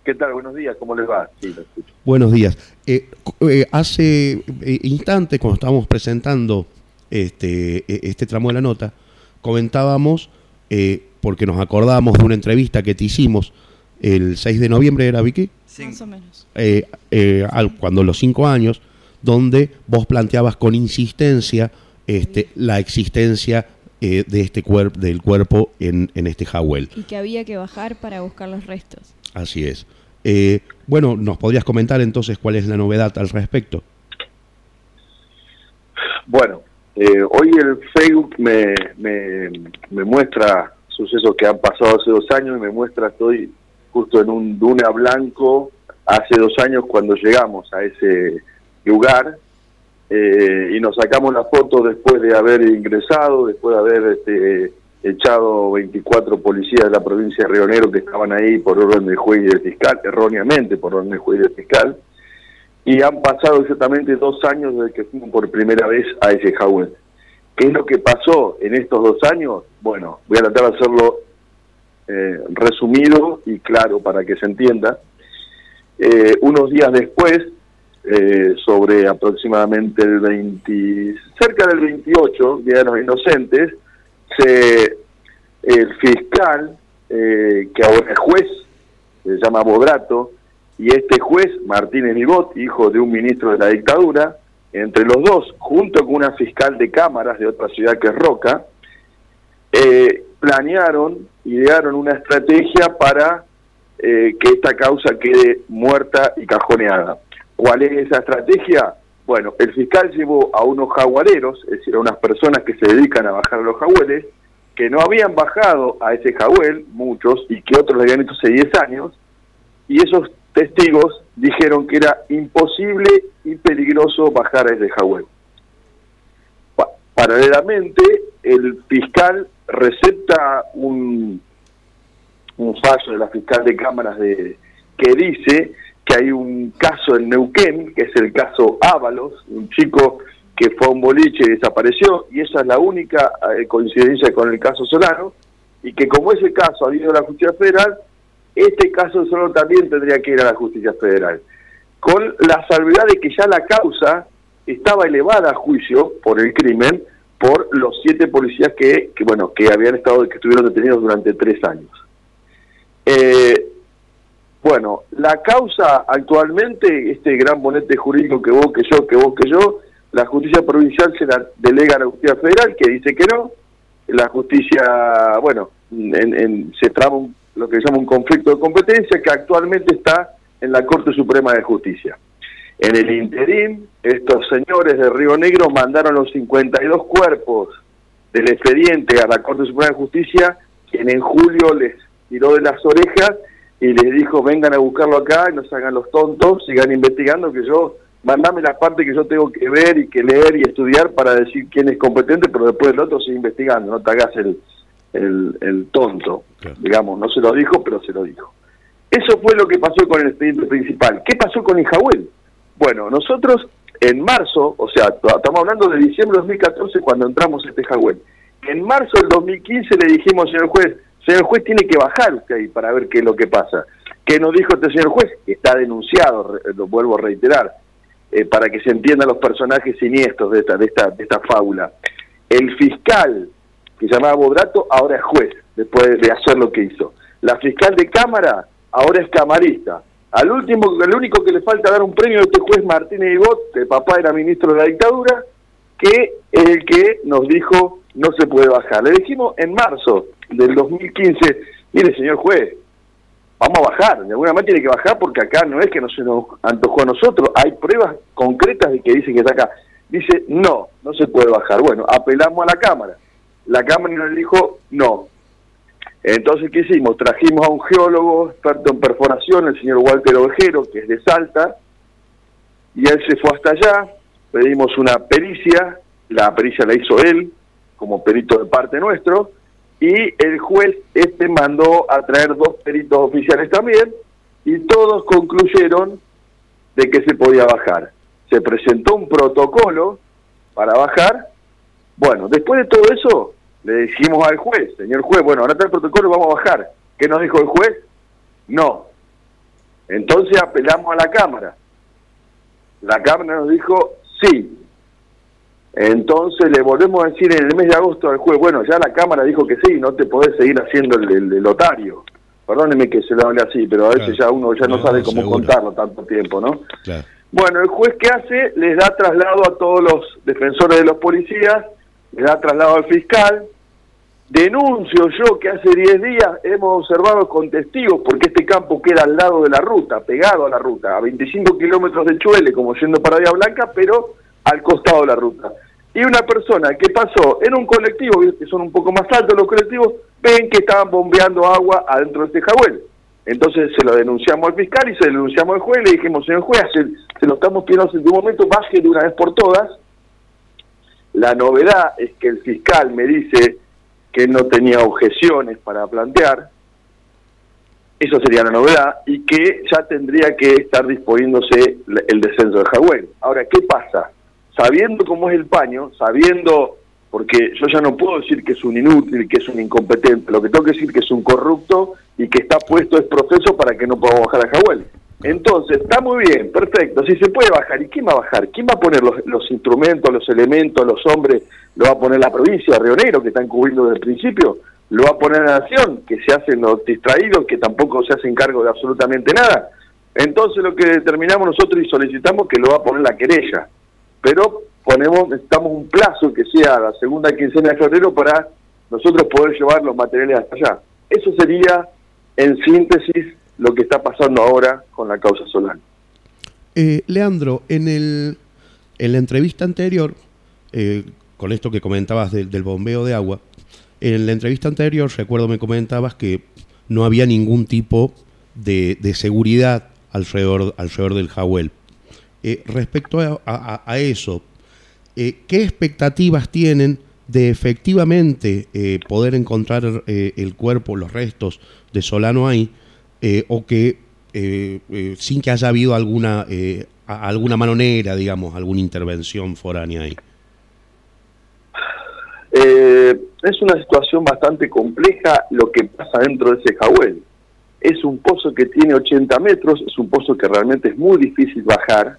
¿Qué tal? Buenos días, ¿cómo les va? Sí, lo escucho. Buenos días. Eh, eh, hace instantes, cuando estábamos presentando este, este tramo de la nota, comentábamos, eh, porque nos acordamos de una entrevista que te hicimos el 6 de noviembre, ¿era Vicky? Más o menos. Eh, eh, al- cuando los cinco años, donde vos planteabas con insistencia este, la existencia eh, de este cuerpo del cuerpo en, en este Jawel. Y que había que bajar para buscar los restos. Así es. Eh, bueno, ¿nos podrías comentar entonces cuál es la novedad al respecto? Bueno, eh, hoy el Facebook me, me, me muestra sucesos que han pasado hace dos años y me muestra, estoy justo en un duna blanco hace dos años cuando llegamos a ese lugar eh, y nos sacamos la foto después de haber ingresado, después de haber este, echado 24 policías de la provincia de Río Negro que estaban ahí por orden del juez y del fiscal, erróneamente por orden del juez y del fiscal, y han pasado exactamente dos años desde que fuimos por primera vez a ese Jawel. ¿Qué es lo que pasó en estos dos años? Bueno, voy a tratar de hacerlo eh, resumido y claro para que se entienda. Eh, unos días después, eh, sobre aproximadamente el 20, cerca del 28, Día de los Inocentes, se, el fiscal, que ahora es juez, se llama Bodrato, y este juez, Martínez Vivot, hijo de un ministro de la dictadura, entre los dos, junto con una fiscal de cámaras de otra ciudad que es Roca, eh, planearon, idearon una estrategia para eh, que esta causa quede muerta y cajoneada. ¿Cuál es esa estrategia? Bueno, el fiscal llevó a unos jaguareros, es decir, a unas personas que se dedican a bajar a los jagueles, que no habían bajado a ese jaguel, muchos, y que otros le habían hecho hace 10 años, y esos testigos dijeron que era imposible y peligroso bajar jaguel. Pa- paralelamente, el fiscal recepta un, un fallo de la fiscal de cámaras de que dice que hay un caso en Neuquén, que es el caso Ábalos, un chico que fue a un boliche y desapareció, y esa es la única eh, coincidencia con el caso Solano, y que como ese caso ha ido a la justicia federal, este caso solo también tendría que ir a la justicia federal, con la salvedad de que ya la causa estaba elevada a juicio por el crimen por los siete policías que, que bueno que habían estado que estuvieron detenidos durante tres años. Eh, bueno, la causa actualmente, este gran bonete jurídico que vos, que yo, que vos, que yo, la justicia provincial se la delega a la justicia federal, que dice que no. La justicia, bueno, en, en- se trama un- lo que se llama un conflicto de competencia que actualmente está en la Corte Suprema de Justicia. En el interín, estos señores de Río Negro mandaron los 52 cuerpos del expediente a la Corte Suprema de Justicia, quien en julio les tiró de las orejas y les dijo, vengan a buscarlo acá y no se hagan los tontos, sigan investigando, que yo, mandame la parte que yo tengo que ver y que leer y estudiar para decir quién es competente, pero después el otro sigue investigando, no te hagas el, el, el tonto, digamos, no se lo dijo, pero se lo dijo. Eso fue lo que pasó con el expediente principal. ¿Qué pasó con Injahuel? Bueno, nosotros en marzo, o sea, estamos hablando de diciembre de 2014 cuando entramos este Jahuel. En marzo del 2015 le dijimos, señor juez, señor juez, tiene que bajar usted ahí para ver qué es lo que pasa. ¿Qué nos dijo este señor juez? Está denunciado, lo vuelvo a reiterar, eh, para que se entiendan los personajes siniestros de esta, de esta, de esta fábula. El fiscal que se llamaba Bodrato ahora es juez, después de hacer lo que hizo. La fiscal de Cámara ahora es camarista. Al último, el único que le falta dar un premio a este juez Martínez Ibot, que papá era ministro de la dictadura, que el que nos dijo no se puede bajar. Le dijimos en marzo del 2015, mire señor juez, vamos a bajar, de alguna manera tiene que bajar porque acá no es que no se nos antojó a nosotros, hay pruebas concretas de que dicen que está acá. Dice, no, no se puede bajar. Bueno, apelamos a la Cámara. La Cámara nos dijo, no. Entonces, ¿qué hicimos? Trajimos a un geólogo experto en perforación, el señor Walter Ovejero, que es de Salta, y él se fue hasta allá, pedimos una pericia, la pericia la hizo él, como perito de parte nuestro, y el juez este mandó a traer dos peritos oficiales también, y todos concluyeron de que se podía bajar. Se presentó un protocolo para bajar. Bueno, después de todo eso, le dijimos al juez, señor juez, bueno, ahora está el protocolo, vamos a bajar. ¿Qué nos dijo el juez? No. Entonces apelamos a la Cámara. La Cámara nos dijo sí. Entonces le volvemos a decir en el mes de agosto al juez, bueno, ya la Cámara dijo que sí, no te podés seguir haciendo el, el, lotario. Perdóneme que se lo hable así, pero a veces ya uno ya no, sabe cómo contarlo tanto tiempo, ¿no? Bueno, el juez que hace les da traslado a todos los defensores de los policías, les da traslado al fiscal, denuncio yo que hace 10 días hemos observado con testigos, porque este campo queda al lado de la ruta, pegado a la ruta, a 25 kilómetros de Chuele, como yendo para Vía Blanca, pero al costado de la ruta. Y una persona que pasó en un colectivo, que son un poco más altos los colectivos, ven que estaban bombeando agua adentro de este jahuel. Entonces se lo denunciamos al fiscal y se lo denunciamos al juez, le dijimos, señor juez, se, lo estamos pidiendo hace un momento, baje de una vez por todas. La novedad es que el fiscal me dice que no tenía objeciones para plantear, eso sería la novedad, y que ya tendría que estar disponiéndose el descenso del Jagüel. Ahora, ¿qué pasa? Sabiendo cómo es el paño, sabiendo, porque yo ya no puedo decir que es un inútil, que es un incompetente, lo que tengo que decir que es un corrupto y que está puesto es proceso para que no pueda bajar a Jagüel. Entonces, está muy bien, perfecto, si se puede bajar, ¿y quién va a bajar? ¿Quién va a poner los, instrumentos, los elementos, los hombres? ¿Lo va a poner la provincia Río Negro, que están cubriendo desde el principio? ¿Lo va a poner la Nación, que se hacen los distraídos, que tampoco se hacen cargo de absolutamente nada? Entonces, lo que determinamos nosotros y solicitamos que lo va a poner la querella. Pero ponemos, necesitamos un plazo que sea la segunda quincena de febrero para nosotros poder llevar los materiales hasta allá. Eso sería, en síntesis, lo que está pasando ahora con la causa Solano. Eh, Leandro, en, el, en la entrevista anterior, eh, con esto que comentabas del bombeo de agua, en la entrevista anterior, recuerdo me comentabas que no había ningún tipo de, seguridad alrededor, alrededor del Jahuel. Eh, respecto a, eso, ¿qué expectativas tienen de efectivamente poder encontrar el cuerpo, los restos de Solano ahí? Eh, o que eh, eh, sin que haya habido alguna, alguna mano negra, digamos, alguna intervención foránea ahí? es una situación bastante compleja lo que pasa dentro de ese jahuel. Es un pozo que tiene 80 metros, es un pozo que realmente es muy difícil bajar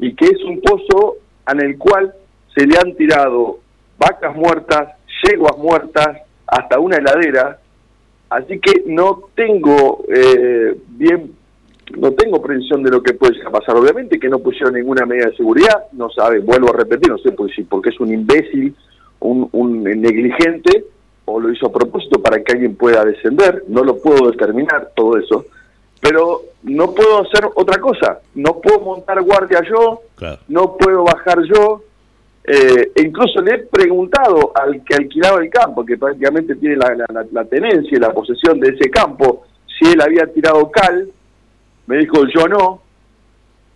y que es un pozo en el cual se le han tirado vacas muertas, yeguas muertas, hasta una heladera Así que no tengo eh, bien, no tengo prevención de lo que puede pasar. Obviamente que no pusieron ninguna medida de seguridad, no sabe, vuelvo a repetir, no sé por si porque es un imbécil, un, un negligente, o lo hizo a propósito para que alguien pueda descender, no lo puedo determinar todo eso, pero no puedo hacer otra cosa, no puedo montar guardia yo, no puedo bajar yo, eh, incluso le he preguntado al que alquilaba el campo, que prácticamente tiene la, tenencia y la posesión de ese campo, si él había tirado cal. Me dijo, yo no.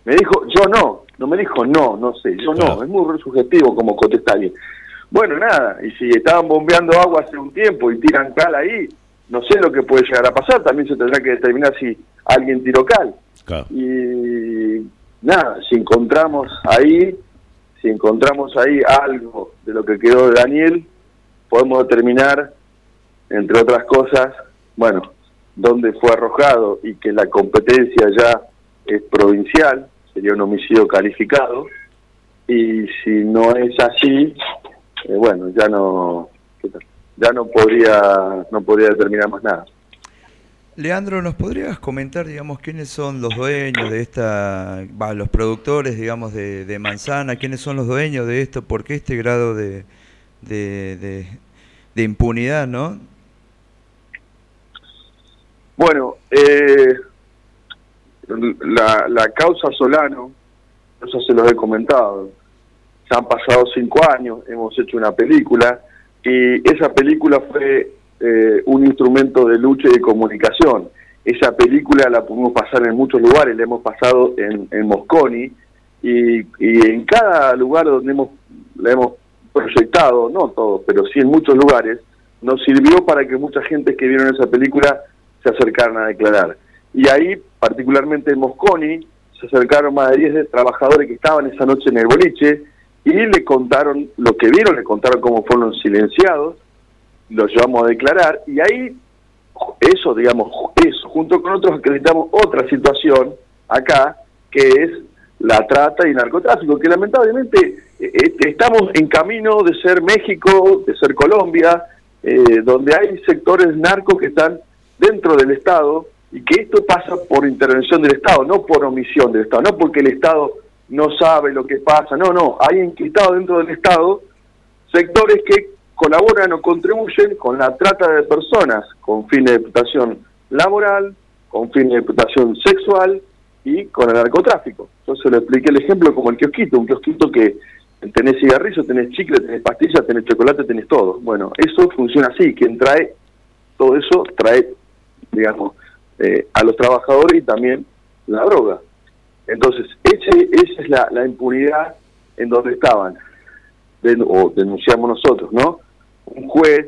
Me dijo, yo no. No me dijo, no, no sé, yo no. Es muy subjetivo como contestar bien. Bueno, nada, y si estaban bombeando agua hace un tiempo y tiran cal ahí, no sé lo que puede llegar a pasar, también se tendrá que determinar si alguien tiró cal. Y nada, si encontramos ahí si encontramos ahí algo de lo que quedó de Daniel, podemos determinar, entre otras cosas, bueno, dónde fue arrojado y que la competencia ya es provincial, sería un homicidio calificado, y si no es así, eh, bueno, ya no ya no podría no podría determinar más nada. Leandro, ¿nos podrías comentar, digamos, quiénes son los dueños de esta, los productores, digamos, de, manzana, quiénes son los dueños de esto, por qué este grado de, de, impunidad, ¿no? Bueno, eh, la, la causa Solano, eso se los he comentado, ya han pasado cinco años, hemos hecho una película y esa película fue eh, un instrumento de lucha y de comunicación. Esa película la pudimos pasar en muchos lugares, la hemos pasado en, en Mosconi y, en cada lugar donde hemos la hemos proyectado, no todos, pero sí en muchos lugares, nos sirvió para que mucha gente que vieron esa película se acercaran a declarar. Y ahí, particularmente en Mosconi, se acercaron más de 10 trabajadores que estaban esa noche en el boliche y le contaron lo que vieron, le contaron cómo fueron silenciados, los llevamos a declarar y ahí eso, digamos, eso, junto con otros acreditamos otra situación acá, que es la trata y narcotráfico, que lamentablemente eh, estamos en camino de ser México, de ser Colombia, eh, donde hay sectores narcos que están dentro del Estado y que esto pasa por intervención del Estado, no por omisión del Estado, no porque el Estado no sabe lo que pasa, no, no, hay enquistado dentro del Estado sectores que colaboran o contribuyen con la trata de personas con fines de explotación laboral, con fines de explotación sexual y con el narcotráfico. Entonces le expliqué el ejemplo como el kiosquito, un kiosquito que tenés cigarrillos, tenés chicle, tenés pastillas, tenés chocolate, tenés todo. Bueno, eso funciona así, quien trae todo eso trae, digamos, eh, a los trabajadores y también la droga. Entonces, ese, esa es la, la impunidad en donde estaban, o denunciamos nosotros, ¿no? Un juez,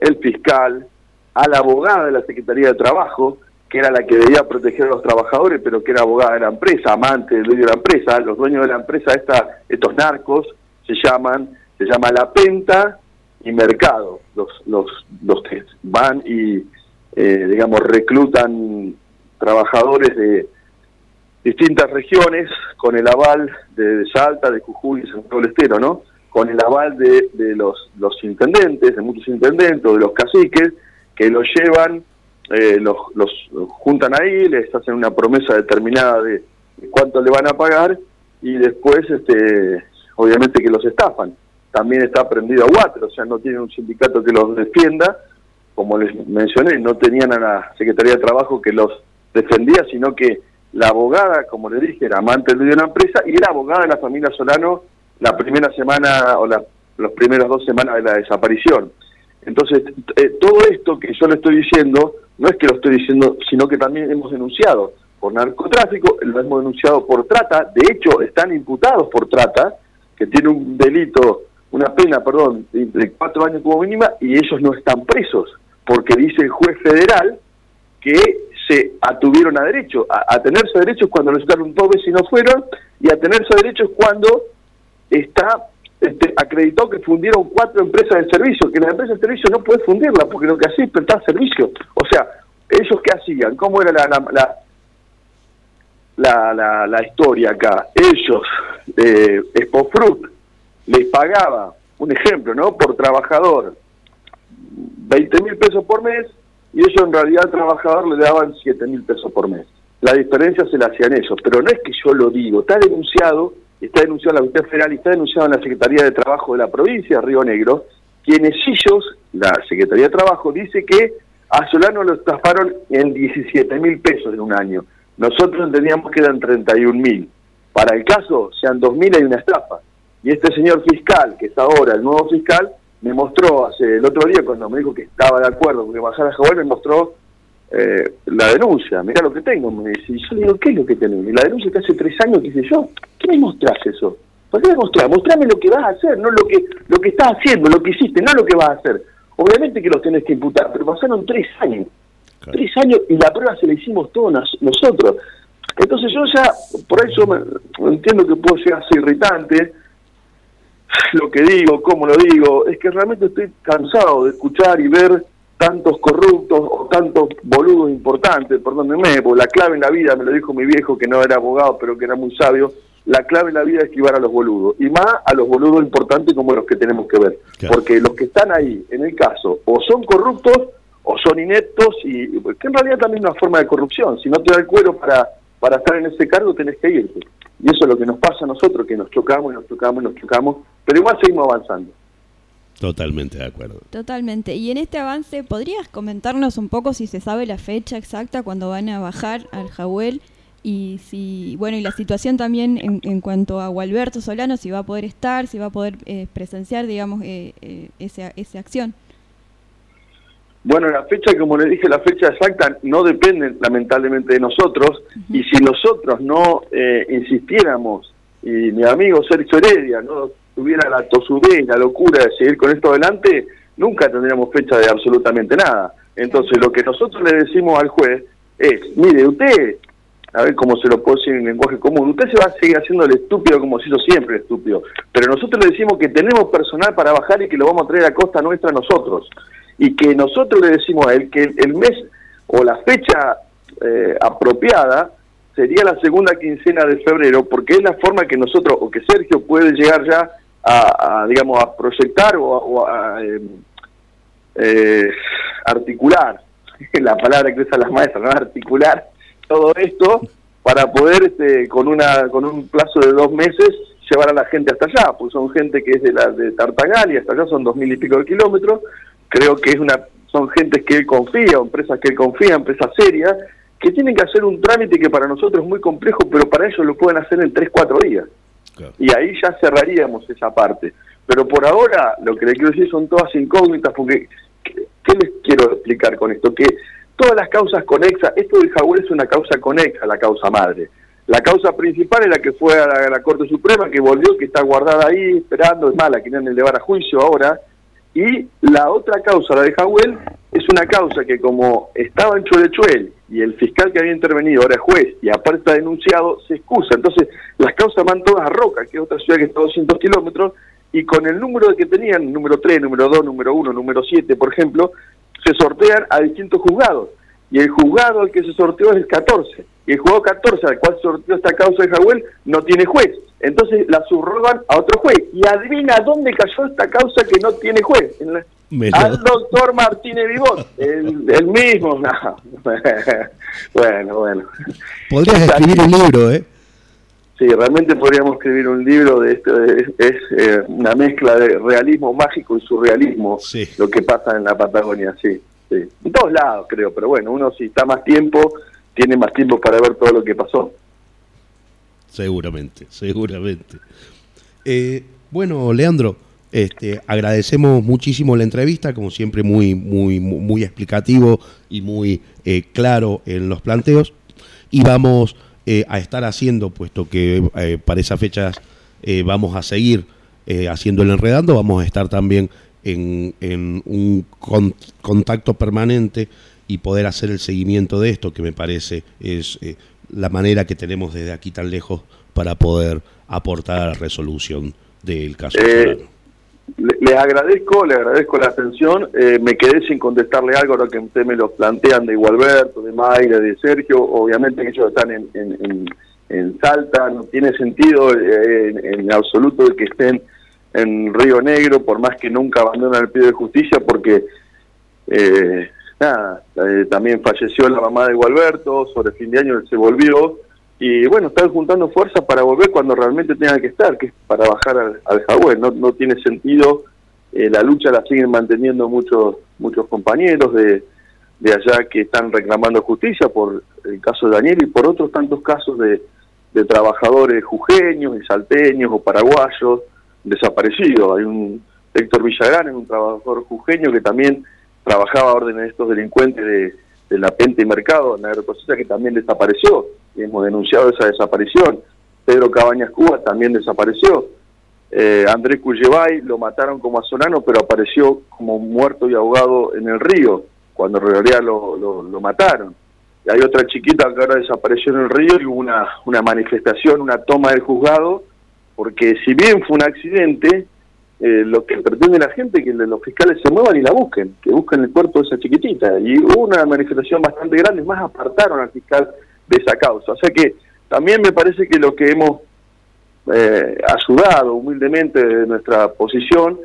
el fiscal, a la abogada de la Secretaría de Trabajo, que era la que debía proteger a los trabajadores, pero que era abogada de la empresa, amante del dueño de la empresa. Los dueños de la empresa, esta, estos narcos, se llaman, se llama La Penta y Mercado, los, los, los que van y, eh, digamos, reclutan trabajadores de distintas regiones con el aval de, Salta, de Jujuy y San Pablo Estero, ¿no? Con el aval de, de los, intendentes, de muchos intendentes, de los caciques, que los llevan eh, los, los juntan ahí, les hacen una promesa determinada de, cuánto le van a pagar y después, este, obviamente que los estafan. También está prendido a Water, o sea, no tienen un sindicato que los defienda, como les mencioné, no tenían a la Secretaría de Trabajo que los defendía, sino que la abogada, como les dije, era amante de una empresa y era abogada de la familia Solano la primera semana o la, las primeras dos semanas de la desaparición. Entonces, eh, todo esto que yo le estoy diciendo, no es que lo estoy diciendo, sino que también hemos denunciado por narcotráfico, lo hemos denunciado por trata, de hecho están imputados por trata, que tiene un delito, una pena, perdón, de cuatro años como mínima, y ellos no están presos, porque dice el juez federal que se atuvieron a derecho. A, tenerse a derechos cuando los sacaron dos veces y no fueron, y a tenerse derechos cuando está este, acreditó que fundieron cuatro empresas de servicio, que la empresa de servicio no puede fundirla porque lo que hacía es prestar servicio. O sea, ellos qué hacían, cómo era la, la, la, la, historia acá. Ellos, eh, Expofruit, les pagaba, un ejemplo, ¿no? Por trabajador, 20 mil pesos por mes, y ellos en realidad al trabajador le daban 7 mil pesos por mes. La diferencia se la hacían ellos, pero no es que yo lo digo, está denunciado está denunciado en la Justicia Federal y está denunciado en la Secretaría de Trabajo de la provincia de Río Negro, quienes ellos, la Secretaría de Trabajo, dice que a Solano lo estafaron en 17 mil pesos en un año. Nosotros entendíamos que eran 31 mil. Para el caso, sean 2 mil hay una estafa. Y este señor fiscal, que es ahora el nuevo fiscal, me mostró hace el otro día, cuando me dijo que estaba de acuerdo con que bajara a Jaguar, me mostró eh, la denuncia, mira lo que tengo, me dice, y yo le digo, ¿qué es lo que tenés? Y la denuncia que hace tres años que hice yo, ¿qué me mostrás eso? ¿Por qué me mostrás? Mostrame lo que vas a hacer, no lo que, lo que estás haciendo, lo que hiciste, no lo que vas a hacer. Obviamente que los tenés que imputar, pero pasaron tres años. Tres años y la prueba se la hicimos todos nosotros. Entonces yo ya, por eso me, entiendo que puedo llegar a ser irritante, lo que digo, cómo lo digo, es que realmente estoy cansado de escuchar y ver tantos corruptos o tantos boludos importantes, perdónenme, porque la clave en la vida, me lo dijo mi viejo que no era abogado, pero que era muy sabio, la clave en la vida es esquivar a los boludos, y más a los boludos importantes como los que tenemos que ver, porque los que están ahí, en el caso, o son corruptos o son ineptos, y que en realidad también es una forma de corrupción, si no te da el cuero para, para estar en ese cargo tenés que irte, y eso es lo que nos pasa a nosotros, que nos chocamos y nos chocamos y nos chocamos, pero igual seguimos avanzando. Totalmente de acuerdo. Totalmente. Y en este avance, ¿podrías comentarnos un poco si se sabe la fecha exacta cuando van a bajar al Jahuel? Y si, bueno, y la situación también en, en cuanto a Gualberto Solano, si va a poder estar, si va a poder eh, presenciar, digamos, eh, eh, esa, esa acción. Bueno, la fecha, como le dije, la fecha exacta no depende lamentablemente de nosotros y si nosotros no eh, insistiéramos y mi amigo Sergio Heredia no tuviera la tosudez, la locura de seguir con esto adelante, nunca tendríamos fecha de absolutamente nada. Entonces, lo que nosotros le decimos al juez es, mire, usted, a ver cómo se lo puedo decir en lenguaje común, usted se va a seguir haciendo el estúpido como se hizo siempre estúpido, pero nosotros le decimos que tenemos personal para bajar y que lo vamos a traer a costa nuestra nosotros y que nosotros le decimos a él que el mes o la fecha eh, apropiada sería la segunda quincena de febrero, porque es la forma que nosotros, o que Sergio puede llegar ya a, digamos, a proyectar o o a eh, eh, articular, [laughs] la palabra que usan las maestras, ¿no? articular todo esto para poder, este, con una con un plazo de dos meses, llevar a la gente hasta allá, pues son gente que es de la de Tartagal y hasta allá son dos mil y pico de kilómetros, creo que es una son gente que él confía, empresas que él confía, empresas serias, que tienen que hacer un trámite que para nosotros es muy complejo, pero para ellos lo pueden hacer en 3, 4 días. Y ahí ya cerraríamos esa parte. Pero por ahora lo que le quiero decir son todas incógnitas, porque ¿qué, les quiero explicar con esto? Que todas las causas conexas, esto del Jaguar es una causa conexa la causa madre. La causa principal es la que fue a la, Corte Suprema, que volvió, que está guardada ahí, esperando, es mala, quieren elevar a juicio ahora, y la otra causa, la de Jahuel, es una causa que como estaba en Cholechuel y el fiscal que había intervenido ahora es juez y aparte está denunciado, se excusa. Entonces las causas van todas a Roca, que es otra ciudad que está a 200 kilómetros, y con el número que tenían, número 3, número 2, número 1, número 7, por ejemplo, se sortean a distintos juzgados. Y el juzgado al que se sorteó es el 14. Y el juzgado 14 al cual se sorteó esta causa de Jahuel no tiene juez. Entonces la subrogan a otro juez. Y adivina dónde cayó esta causa que no tiene juez. En la, al doctor Martínez Vivot, el, el mismo. [laughs] No. bueno, bueno. Podrías escribir un libro, ¿eh? Sí, realmente podríamos escribir un libro de esto. Es, es eh, una mezcla de realismo mágico y surrealismo Sí. lo que pasa en la Patagonia, sí, sí. En todos lados, creo, pero bueno, uno si está más tiempo, tiene más tiempo para ver todo lo que pasó. Seguramente, seguramente. Eh, bueno, Leandro, este, agradecemos muchísimo la entrevista, como siempre muy, muy, muy explicativo y muy eh, claro en los planteos. Y vamos eh, a estar haciendo, puesto que para esas fechas vamos a seguir haciendo el enredando, vamos a estar también en, en un con- contacto permanente y poder hacer el seguimiento de esto, que me parece es eh, la manera que tenemos desde aquí tan lejos para poder aportar a la resolución del caso. Eh, Les agradezco, le agradezco la atención. Eh, me quedé sin contestarle algo ahora que usted me lo plantean de Gualberto, de Mayra, de Sergio. Obviamente que ellos están en, en, en- en Salta, no tiene sentido eh, en, en absoluto que estén en Río Negro, por más que nunca abandonan el pie de justicia, porque eh, nada, eh, también falleció la mamá de Gualberto, sobre fin de año se volvió, y bueno, están juntando fuerzas para volver cuando realmente tengan que estar, que es para bajar al, al. No, no tiene sentido, eh, la lucha la siguen manteniendo muchos muchos compañeros de, de allá que están reclamando justicia por el caso de Daniel y por otros tantos casos de, de trabajadores jujeños y salteños o paraguayos desaparecidos. Hay un Héctor Villagrán, un trabajador jujeño que también trabajaba a órdenes de estos delincuentes de, de la Pente y Mercado, en la que también desapareció, y hemos denunciado esa desaparición. Pedro Cabañas Cuba también desapareció. Eh, Andrés Cuyevay lo mataron como a Solano, pero apareció como muerto y ahogado en el río, cuando en realidad lo, lo, lo mataron. Y hay otra chiquita que ahora desapareció en el río y hubo una, una manifestación, una toma del juzgado, porque si bien fue un accidente, eh, lo que pretende la gente es que los fiscales se muevan y la busquen, que busquen el cuerpo de esa chiquitita. Y hubo una manifestación bastante grande, más apartaron al fiscal de esa causa. O sea que también me parece que lo que hemos eh, ayudado humildemente de nuestra posición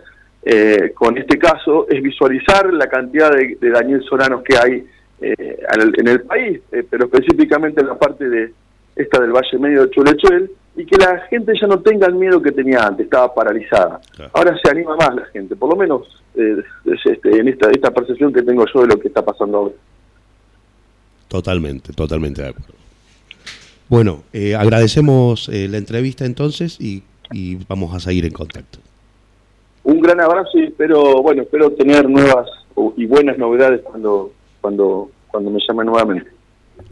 eh, con este caso es visualizar la cantidad de, de Daniel Soranos que hay eh, en, el, en el país, eh, pero específicamente en la parte de esta del Valle Medio de Chulechuel, y que la gente ya no tenga el miedo que tenía antes, estaba paralizada. Claro. Ahora se anima más la gente, por lo menos eh, es este, en esta, esta percepción que tengo yo de lo que está pasando ahora. Totalmente, totalmente de acuerdo. Bueno, eh, agradecemos eh, la entrevista entonces y, y vamos a seguir en contacto. Un gran abrazo y espero, bueno, espero tener nuevas y buenas novedades cuando, cuando, cuando me llamen nuevamente.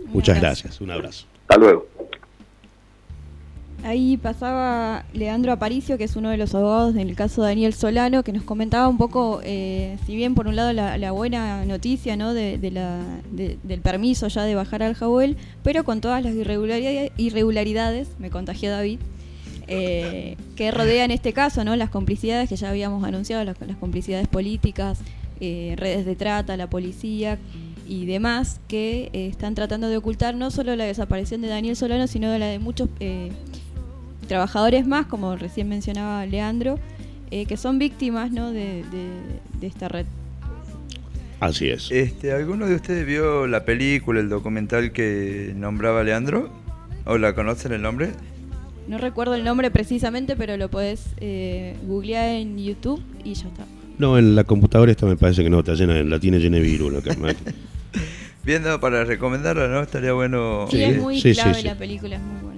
Muchas gracias, un abrazo. Hasta luego. Ahí pasaba Leandro Aparicio, que es uno de los abogados del caso Daniel Solano, que nos comentaba un poco, eh, si bien por un lado la, buena noticia ¿no? de, de de- del permiso ya de bajar al Jabuel, pero con todas las irregularidades, me contagió David, eh, que rodean este caso, ¿no? las complicidades que ya habíamos anunciado, las, complicidades políticas, eh, redes de trata, la policía y demás, que eh, están tratando de ocultar no solo la desaparición de Daniel Solano, sino de la de muchos... eh, trabajadores más, como recién mencionaba Leandro, eh, que son víctimas ¿no? de, de- de esta red. Así es. Este, ¿Alguno de ustedes vio la película, el documental que nombraba Leandro? ¿O la conocen el nombre? No recuerdo el nombre precisamente, pero lo podés eh, googlear en YouTube y ya está. No, en la computadora esta me parece que no, está llena, la tiene llena de virus. Que. [laughs] Viendo para recomendarla, ¿no? Estaría bueno. Sí, es muy sí, sí, clave sí. la película, es muy buena.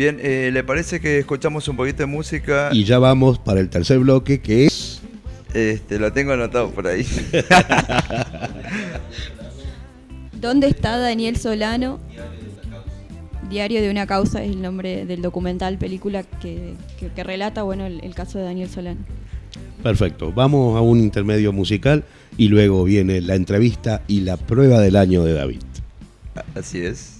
Bien, eh, ¿le parece que escuchamos un poquito de música? y ya vamos para el tercer bloque que es... Este, lo tengo anotado por ahí. [laughs] ¿Dónde está Daniel Solano? Diario de una causa es el nombre del documental, película que, que- que relata bueno, el, el caso de Daniel Solano. Perfecto, vamos a un intermedio musical y luego viene la entrevista y la prueba del año de David. Así es.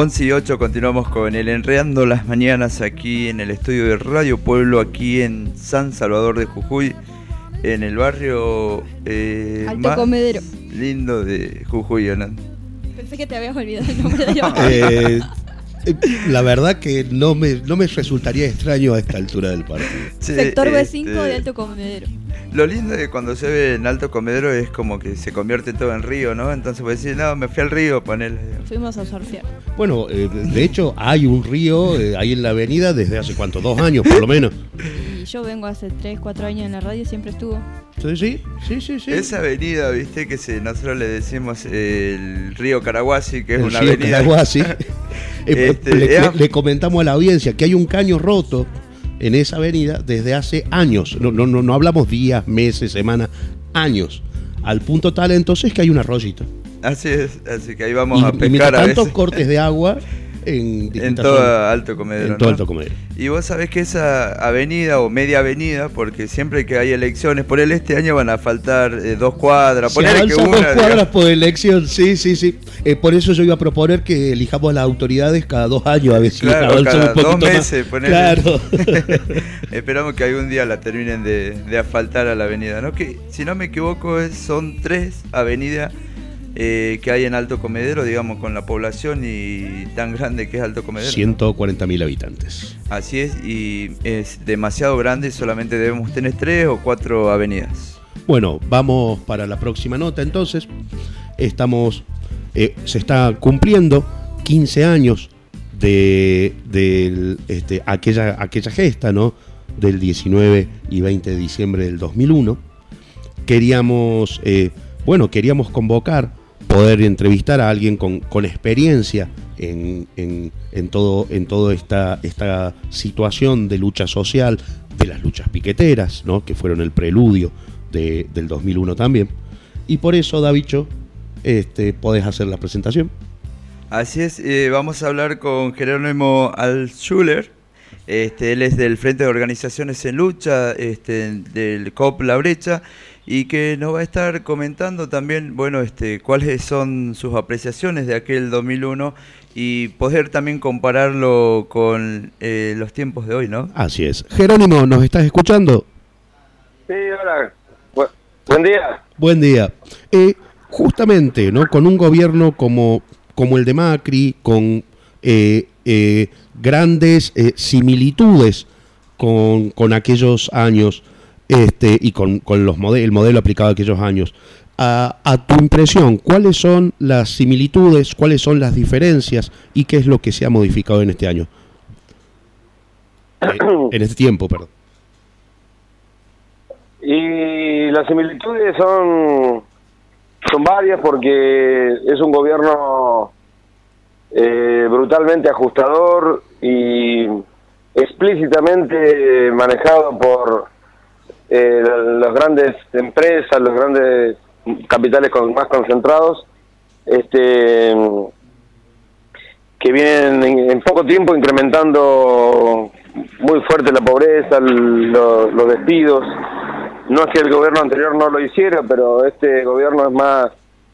11 y 8 continuamos con el Enredando las Mañanas aquí en el estudio de Radio Pueblo, aquí en San Salvador de Jujuy, en el barrio eh, Alto más Comedero. lindo de Jujuy, ¿no? Pensé que te habías olvidado el nombre de [laughs] la eh, [laughs] la verdad que no me, no me resultaría extraño a esta altura del partido. Che, Sector B5 este, de Alto Comedero. Lo lindo de cuando se ve en Alto Comedero es como que se convierte todo en río, ¿no? Entonces puedes decir, no, me fui al río, ponele. Fuimos a surfear. Bueno, eh, de hecho hay un río eh, ahí en la avenida desde hace cuánto, dos años por lo menos. [laughs] Y yo vengo hace 3, 4 años en la radio, siempre estuvo. Sí, sí, sí, sí. sí. Esa avenida, viste, que se, nosotros le decimos el río Caraguasi, que es El una río avenida. Caraguasi. [laughs] Eh, Este, le, le- le comentamos a la audiencia que hay un caño roto en esa avenida desde hace años. No, no, no, no hablamos días, meses, semanas, años. Al punto tal entonces que hay un arroyito. Así es, así que ahí vamos y, a y pescar mientras a tanto, veces. cortes de agua [laughs] en en todo. Alto Comedero. En todo ¿no? Alto Comedero. Y vos sabés que esa avenida o media avenida, porque siempre que hay elecciones, por el este año van a faltar eh, dos cuadras, Se que avanza dos una. cuadras digamos. por elección, sí, sí, sí. Eh, por eso yo iba a proponer que elijamos a las autoridades cada dos años, a ver si Claro, cada un dos meses. Claro. [laughs] Esperamos que algún día la terminen de, de asfaltar a la avenida, ¿no? Que si no me equivoco son tres avenidas eh, que hay en Alto Comedero, digamos, con la población y tan grande que es Alto Comedero. 140.000 habitantes. Así es, y es demasiado grande y solamente debemos tener tres o cuatro avenidas. Bueno, vamos para la próxima nota entonces. Estamos, eh, se está cumpliendo 15 años de, este, aquella, aquella gesta, ¿no? Del 19 y 20 de diciembre del 2001. Queríamos, eh, bueno, queríamos convocar, poder entrevistar a alguien con, con experiencia en, en, en todo, en toda esta, esta situación de lucha social, de las luchas piqueteras, ¿no? que fueron el preludio de- del 2001 también. Y por eso, Davicho, este, podés hacer la presentación. Así es, eh, vamos a hablar con Jerónimo Alschuler. Este, él es del Frente de Organizaciones en Lucha, este, del COP La Brecha, y que nos va a estar comentando también, bueno, este, cuáles son sus apreciaciones de aquel 2001 y poder también compararlo con eh, los tiempos de hoy, ¿no? Así es. Jerónimo, ¿nos estás escuchando? Sí, hola. Bu- buen día. Buen día. Eh, justamente, ¿no? Con un gobierno como, como el de Macri, con eh, eh, grandes eh, similitudes con, con aquellos años este, y con, con los mode- el modelo aplicado a aquellos años. A, a tu impresión, ¿cuáles son las similitudes, cuáles son las diferencias y qué es lo que se ha modificado en este año? Eh, [clears throat] en este tiempo, perdón. Y las similitudes son, son varias porque es un gobierno eh, brutalmente ajustador y explícitamente manejado por eh, las grandes empresas, los grandes capitales con, más concentrados, este que vienen en, poco tiempo incrementando muy fuerte la pobreza, los despidos. No es que el gobierno anterior no lo hiciera, pero este gobierno es más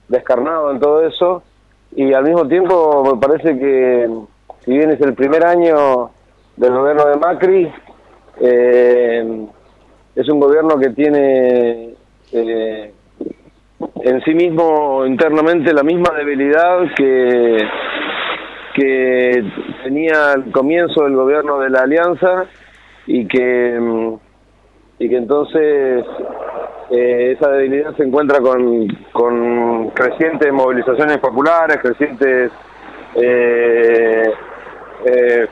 descarnado en todo eso. Y al mismo tiempo me parece que, si bien es el primer año del gobierno de Macri, eh, es un gobierno que tiene eh, en sí mismo internamente la misma debilidad que que tenía al comienzo del gobierno de la alianza y que mm, y que entonces eh, esa debilidad se encuentra con, con crecientes movilizaciones populares, crecientes eh,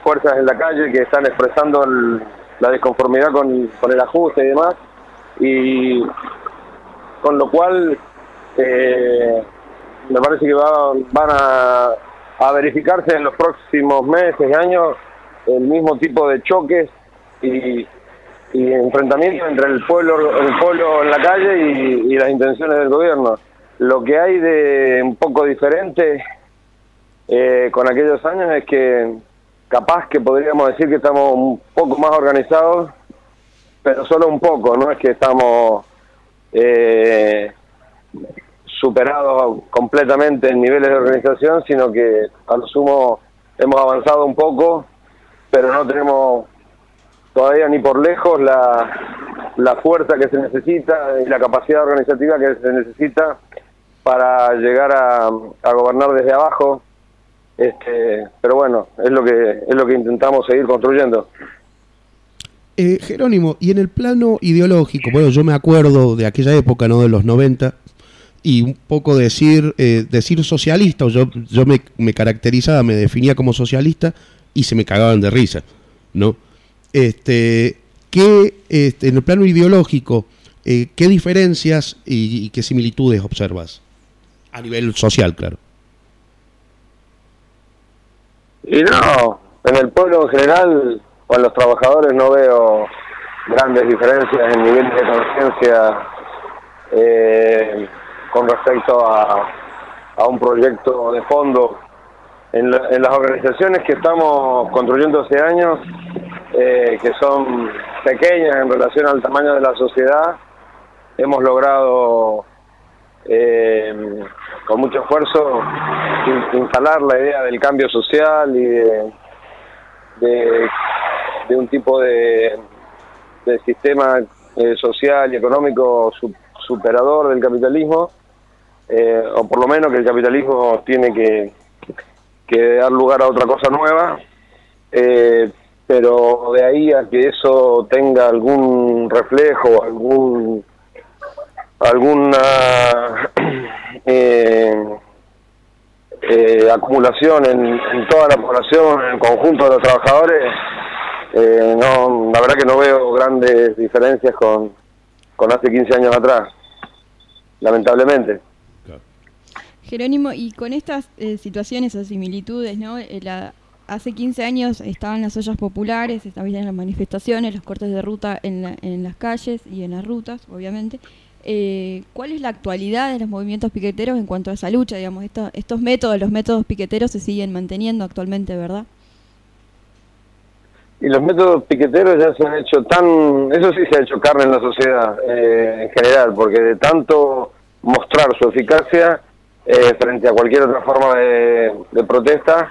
fuerzas en la calle que están expresando el- la desconformidad con, con el ajuste y demás, y con lo cual eh, me parece que va- van a, a verificarse en los próximos meses y años el mismo tipo de choques y, y enfrentamientos entre el pueblo, el pueblo en la calle y, y las intenciones del gobierno. Lo que hay de un poco diferente eh, con aquellos años es que capaz que podríamos decir que estamos un poco más organizados, pero solo un poco, no es que estamos eh, superados completamente en niveles de organización, sino que a lo sumo hemos avanzado un poco, pero no tenemos todavía ni por lejos la, la fuerza que se necesita y la capacidad organizativa que se necesita para llegar a, a gobernar desde abajo. Este, pero bueno, es lo que es lo que intentamos seguir construyendo. Eh, Jerónimo, y en el plano ideológico, bueno, yo me acuerdo de aquella época, ¿no? De los 90, y un poco decir, eh, decir socialista, yo, yo me, me caracterizaba, me definía como socialista, y se me cagaban de risa, ¿no? Este, ¿qué, este, en el plano ideológico, eh, qué diferencias y qué similitudes observas? A nivel social, claro. Y no, en el pueblo en general o en los trabajadores no veo grandes diferencias en niveles de conciencia eh, con respecto a, a un proyecto de fondo. En, la- en las organizaciones que estamos construyendo hace años, eh, que son pequeñas en relación al tamaño de la sociedad, hemos logrado eh, con mucho esfuerzo in- instalar la idea del cambio social y de, un tipo de, sistema eh, social y económico su- superador del capitalismo, eh, o por lo menos que el capitalismo tiene que, que dar lugar a otra cosa nueva, eh, pero de ahí a que eso tenga algún reflejo, algún alguna [clears throat] eh, eh, acumulación en, en toda la población, en el conjunto de los trabajadores, eh, no, la verdad que no veo grandes diferencias con, con hace 15 años atrás, lamentablemente. Jerónimo, y con estas eh, situaciones o similitudes, ¿no? Eh, la- hace 15 años estaban las ollas populares, estaban las manifestaciones, los cortes de ruta en, la- en las calles y en las rutas, obviamente. Eh, ¿Cuál es la actualidad de los movimientos piqueteros en cuanto a esa lucha? Digamos, Esto- estos métodos, los métodos piqueteros se siguen manteniendo actualmente, ¿verdad? Y los métodos piqueteros ya se han hecho tan, eso sí se ha hecho carne en la sociedad eh, en general, porque de tanto mostrar su eficacia eh, frente a cualquier otra forma de, de protesta,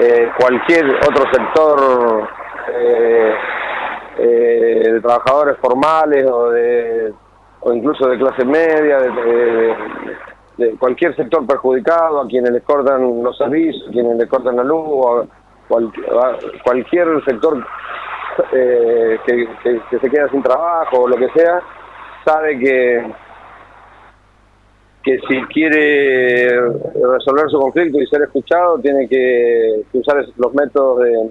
eh, cualquier otro sector eh, de trabajadores formales o de o incluso de clase media, de, cualquier sector perjudicado, a quienes les cortan los servicios, a quienes les cortan la luz, o a cual- a cualquier sector eh, que, se queda sin trabajo o lo que sea, sabe que que si quiere resolver su conflicto y ser escuchado, tiene que, usar los métodos de,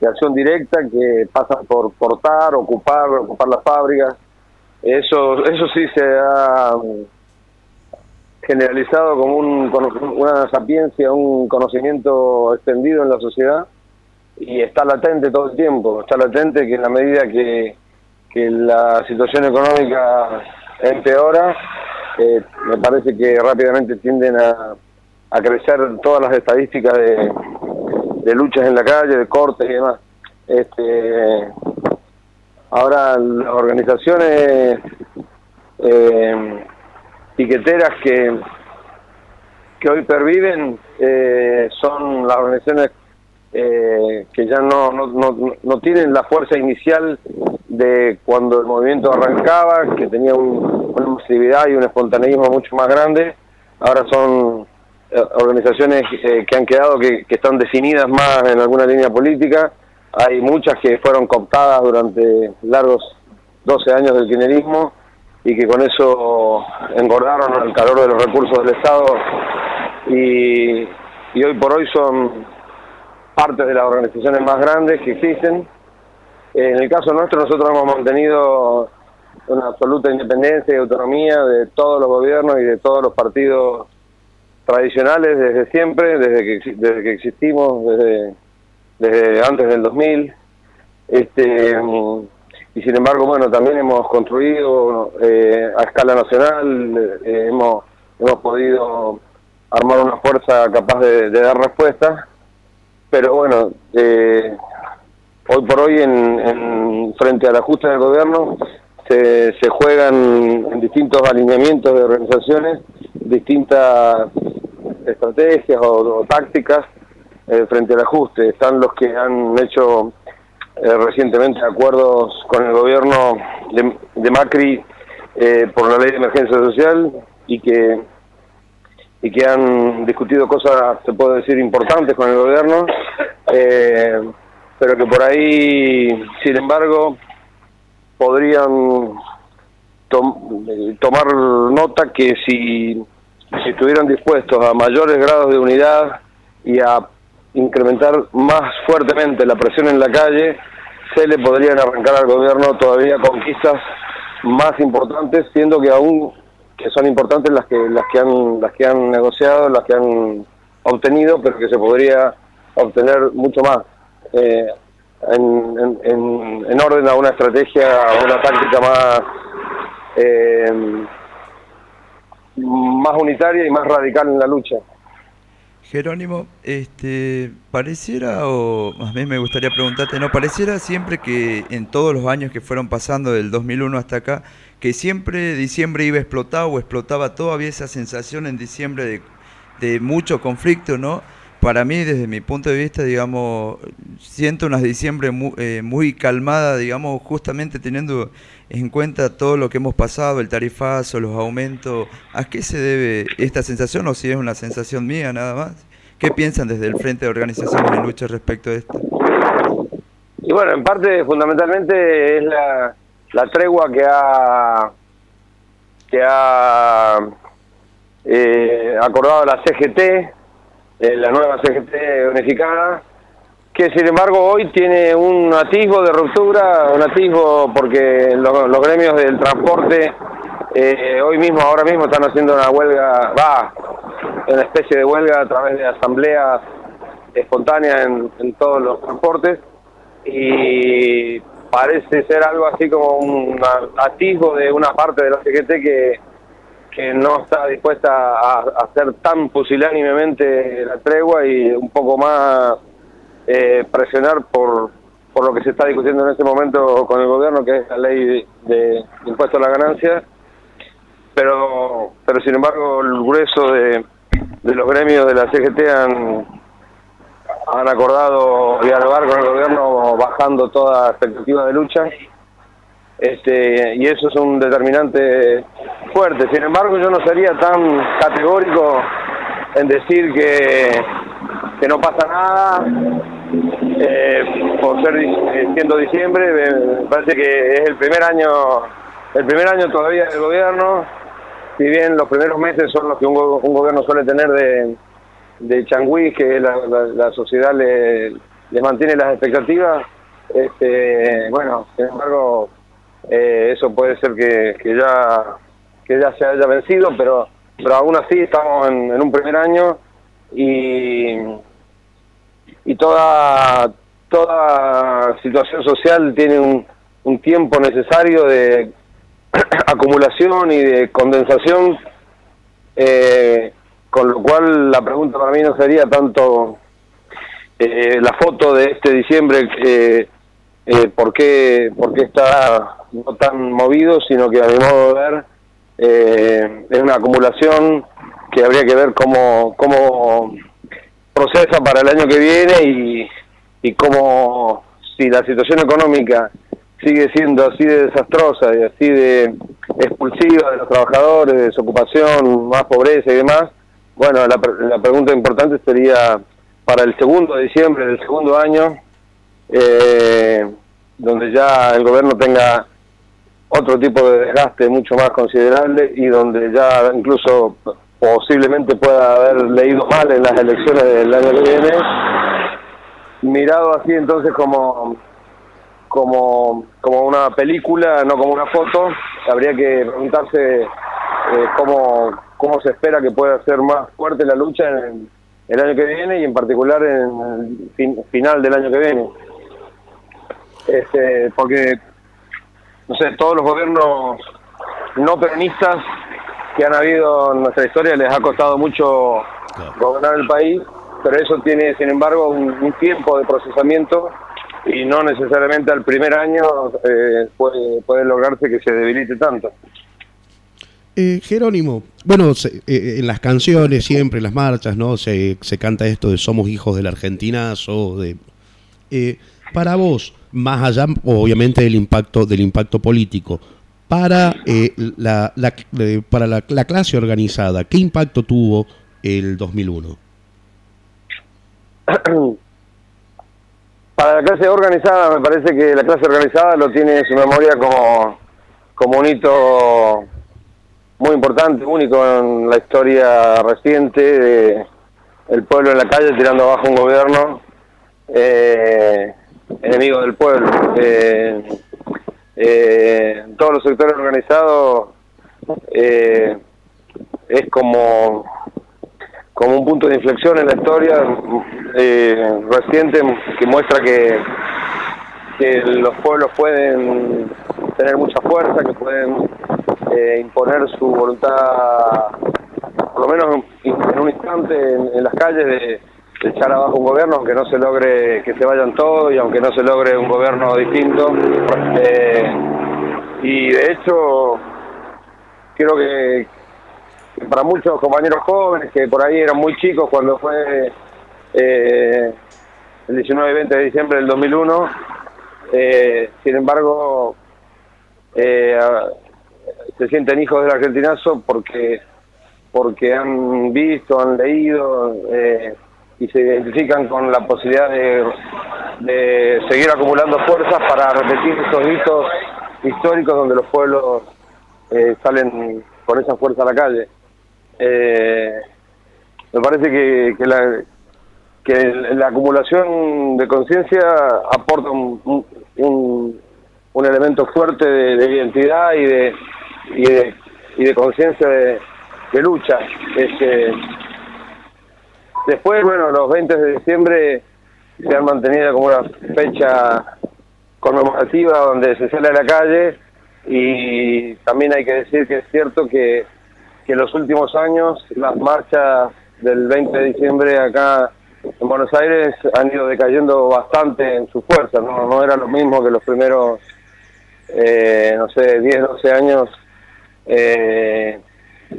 de acción directa que pasan por cortar, ocupar, ocupar las fábricas. Eso, eso sí se ha generalizado como un, una sapiencia, un conocimiento extendido en la sociedad y está latente todo el tiempo. Está latente que en la medida que, que la situación económica empeora, eh, me parece que rápidamente tienden a, a crecer todas las estadísticas de, de luchas en la calle, de cortes y demás. Este, ahora las organizaciones eh, piqueteras que, que hoy perviven eh, son las organizaciones eh, que ya no, no, no, no tienen la fuerza inicial de cuando el movimiento arrancaba, que tenía un- una masividad y un espontaneísmo mucho más grande. Ahora son eh, organizaciones eh, que han quedado, que, que están definidas más en alguna línea política. Hay muchas que fueron cooptadas durante largos 12 años del kirchnerismo y que con eso engordaron el calor de los recursos del Estado y, y hoy por hoy son parte de las organizaciones más grandes que existen. En el caso nuestro, nosotros hemos mantenido una absoluta independencia y autonomía de todos los gobiernos y de todos los partidos tradicionales desde siempre, desde que, desde que existimos, desde, desde antes del 2000. Este, y sin embargo, bueno, también hemos construido eh, a escala nacional, eh, hemos, hemos podido armar una fuerza capaz de, dar respuesta, pero bueno, eh, hoy por hoy en, en- frente al ajuste del gobierno se, se juegan en distintos alineamientos de organizaciones distintas estrategias o tácticas eh, frente al ajuste. Están los que han hecho eh, recientemente acuerdos con el gobierno de, de Macri eh, por la ley de emergencia social y que y que han discutido cosas, se puede decir, importantes con el gobierno, eh, pero que por ahí, sin embargo, podrían tom- tomar nota que si, si estuvieran dispuestos a mayores grados de unidad y a incrementar más fuertemente la presión en la calle, se le podrían arrancar al gobierno todavía conquistas más importantes, siendo que aún que son importantes las que las que han las que han negociado, las que han obtenido, pero que se podría obtener mucho más eh, en, en, en- en orden a una estrategia, a una táctica más eh, más unitaria y más radical en la lucha. Jerónimo, este, pareciera, o más bien me gustaría preguntarte, ¿no? Pareciera siempre que en todos los años que fueron pasando del 2001 hasta acá, que siempre diciembre iba a o explotaba todavía esa sensación en diciembre de, de mucho conflicto, ¿no? Para mí, desde mi punto de vista, digamos, siento una diciembre muy, eh, muy calmada, digamos, justamente teniendo en cuenta todo lo que hemos pasado, el tarifazo, los aumentos. ¿A qué se debe esta sensación o si es una sensación mía nada más? ¿Qué piensan desde el Frente de Organizaciones de Lucha respecto a esto? Y bueno, en parte, fundamentalmente, es la, la tregua que ha, que ha eh, acordado la CGT, eh, la nueva CGT unificada, que sin embargo hoy tiene un atisbo de ruptura, un atisbo porque lo- los gremios del transporte eh, hoy mismo, ahora mismo están haciendo una huelga, va, una especie de huelga a través de asambleas espontáneas en, en todos los transportes y parece ser algo así como un atisbo de una parte de la CGT que, que no está dispuesta a, hacer tan pusilánimemente la tregua y un poco más eh, presionar por, por lo que se está discutiendo en este momento con el gobierno, que es la ley de, de impuesto a la ganancia. Pero, pero sin embargo, el grueso de, de los gremios de la CGT han, han acordado dialogar con el gobierno bajando toda expectativa de lucha. Este, y eso es un determinante fuerte. Sin embargo, yo no sería tan categórico en decir que, que no pasa nada eh, por ser eh, siendo diciembre. Me parece que es el primer año, el primer año todavía del gobierno. Si bien los primeros meses son los que un, un gobierno suele tener de, de changüí, que la, la- la sociedad le, les mantiene las expectativas, este, bueno, sin embargo, eh, eso puede ser que, que ya que ya se haya vencido, pero pero aún así estamos en, un primer año y y toda toda situación social tiene un, un tiempo necesario de [clears throat] acumulación y de condensación eh, con lo cual la pregunta para mí no sería tanto eh, la foto de este diciembre eh, eh, por qué por qué está no tan movido sino que a mi modo de ver eh, es una acumulación que habría que ver cómo cómo procesa para el año que viene y y como si la situación económica sigue siendo así de desastrosa y así de expulsiva de los trabajadores, desocupación, más pobreza y demás, bueno, la, la pregunta importante sería para el segundo de diciembre del segundo año, eh, donde ya el gobierno tenga otro tipo de desgaste mucho más considerable y donde ya incluso posiblemente pueda haber leído mal en las elecciones del año que viene, mirado así entonces como como como una película, no como una foto, habría que preguntarse eh, cómo, cómo se espera que pueda ser más fuerte la lucha en el año que viene y en particular en el fin- final del año que viene. Este, porque, no sé, todos los gobiernos no peronistas que han habido en nuestra historia les ha costado mucho gobernar el país, pero eso tiene, sin embargo, un, un tiempo de procesamiento y no necesariamente al primer año eh, puede, puede lograrse que se debilite tanto. Eh, Jerónimo, bueno, se- eh, en las canciones siempre, en las marchas, ¿no? Se, se canta esto de somos hijos del argentinazo, de... eh, para vos, más allá, obviamente, del impacto, del impacto político, para, eh, la, la- eh, para la, la clase organizada, ¿qué impacto tuvo el 2001? Para la clase organizada, me parece que la clase organizada lo tiene en su memoria como, como un hito muy importante, único en la historia reciente de el pueblo en la calle tirando abajo un gobierno eh, enemigo del pueblo. Eh, eh, en todos los sectores organizados eh, es como como un punto de inflexión en la historia eh, reciente que muestra que, que los pueblos pueden tener mucha fuerza, que pueden eh, imponer su voluntad, por lo menos en, en un instante en, en las calles, de echar abajo un gobierno, aunque no se logre que se vayan todos y aunque no se logre un gobierno distinto. Eh, y de hecho, creo que, para muchos compañeros jóvenes que por ahí eran muy chicos cuando fue eh, el 19 y 20 de diciembre del 2001, eh, sin embargo, eh, se sienten hijos del argentinazo porque porque han visto, han leído eh, y se identifican con la posibilidad de, de seguir acumulando fuerzas para repetir esos hitos históricos donde los pueblos eh, salen con esa fuerza a la calle. Eh, me parece que, que la, que la acumulación de conciencia aporta un, un, un- un elemento fuerte de, de identidad y de, y de, y de conciencia de, de lucha. Este, después, bueno, los 20 de diciembre se han mantenido como una fecha conmemorativa donde se sale a la calle y también hay que decir que es cierto que, que en los últimos años las marchas del 20 de diciembre acá en Buenos Aires han ido decayendo bastante en su fuerza, no, no era lo mismo que los primeros, eh, no sé, 10, 12 años, eh,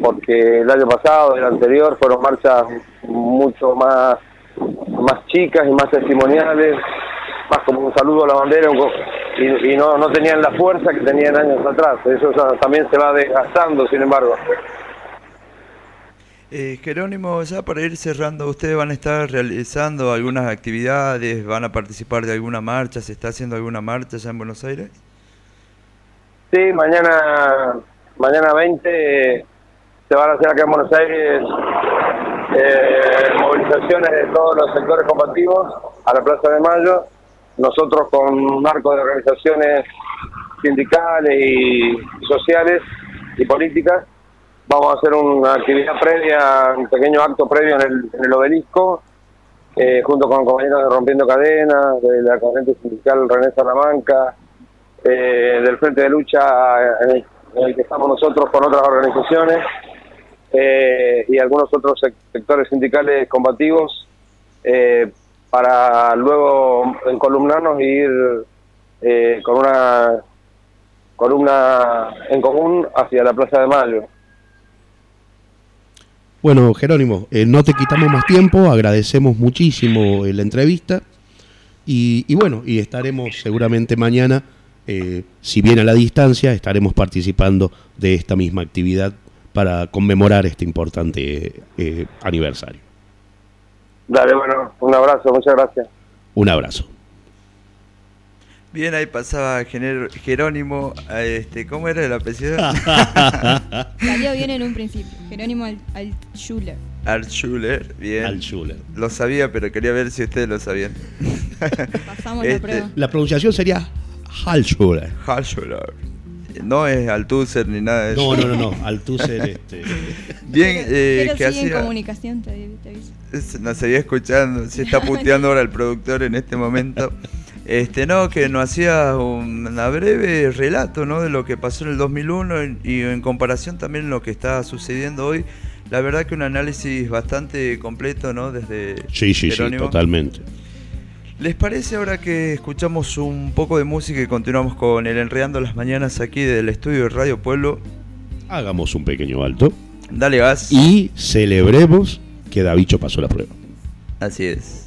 porque el año pasado, el anterior, fueron marchas mucho más, más chicas y más testimoniales, más como un saludo a la bandera y, y no, no tenían la fuerza que tenían años atrás. Eso también se va desgastando, sin embargo. Eh, Jerónimo, ya para ir cerrando, ¿ustedes van a estar realizando algunas actividades? ¿Van a participar de alguna marcha? ¿Se está haciendo alguna marcha ya en Buenos Aires? Sí, mañana, mañana 20 se van a hacer acá en Buenos Aires eh, movilizaciones de todos los sectores combativos a la Plaza de Mayo. Nosotros con un marco de organizaciones sindicales y sociales y políticas vamos a hacer una actividad previa, un pequeño acto previo en el, obelisco, eh, junto con compañeros de Rompiendo Cadenas, de la corriente sindical René Salamanca, eh, del Frente de Lucha en el que estamos nosotros con otras organizaciones eh, y algunos otros sec- sectores sindicales combativos eh, para luego encolumnarnos y ir eh, con una columna en común hacia la Plaza de Mayo. Bueno, Jerónimo, eh, no te quitamos más tiempo, agradecemos muchísimo la entrevista Y, y bueno, y estaremos seguramente mañana, si bien a la distancia, estaremos participando de esta misma actividad para conmemorar este importante eh, aniversario. Dale, bueno, un abrazo, muchas gracias. Un abrazo. Bien, ahí pasaba Gener- Jerónimo, este, ¿cómo era el apellido? [laughs] Salió bien en un principio. Jerónimo Alt- Altschuler. Art Schuller, bien. Al Schuller. Lo sabía, pero quería ver si ustedes lo sabían. Pasamos la Este, prueba. La pronunciación sería Halschuller. Art Schuller. No es Althusser ni nada de No, eso. no, no, no. Althusser, [laughs] este. Bien, eh, Pero que sigue en hacía. comunicación, te, te aviso. Es- Nos seguía escuchando, se está puteando ahora el productor en este momento. Este, no, que nos hacía un una breve relato, ¿no? De lo que pasó en el 2001 en- y en comparación también lo que está sucediendo hoy. La verdad que un análisis bastante completo, ¿no? Desde Sí, sí, sí, totalmente. ¿Les parece ahora que escuchamos un poco de música y continuamos con el Enredando las Mañanas aquí del estudio de Radio Pueblo? Hagamos un pequeño alto Dale gas. y celebremos que Davicho pasó la prueba. Así es.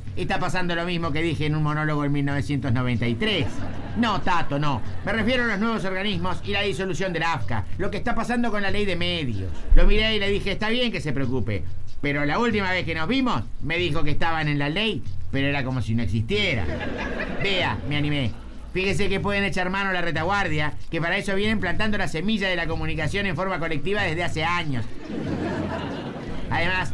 está pasando lo mismo que dije en un monólogo en 1993. No, Tato, no. Me refiero a los nuevos organismos y la disolución de la AFCA. Lo que está pasando con la ley de medios. Lo miré y le dije, está bien que se preocupe. Pero la última vez que nos vimos, me dijo que estaban en la ley, pero era como si no existiera. Vea, me animé. Fíjese que pueden echar mano a la retaguardia, que para eso vienen plantando la semilla de la comunicación en forma colectiva desde hace años. Además,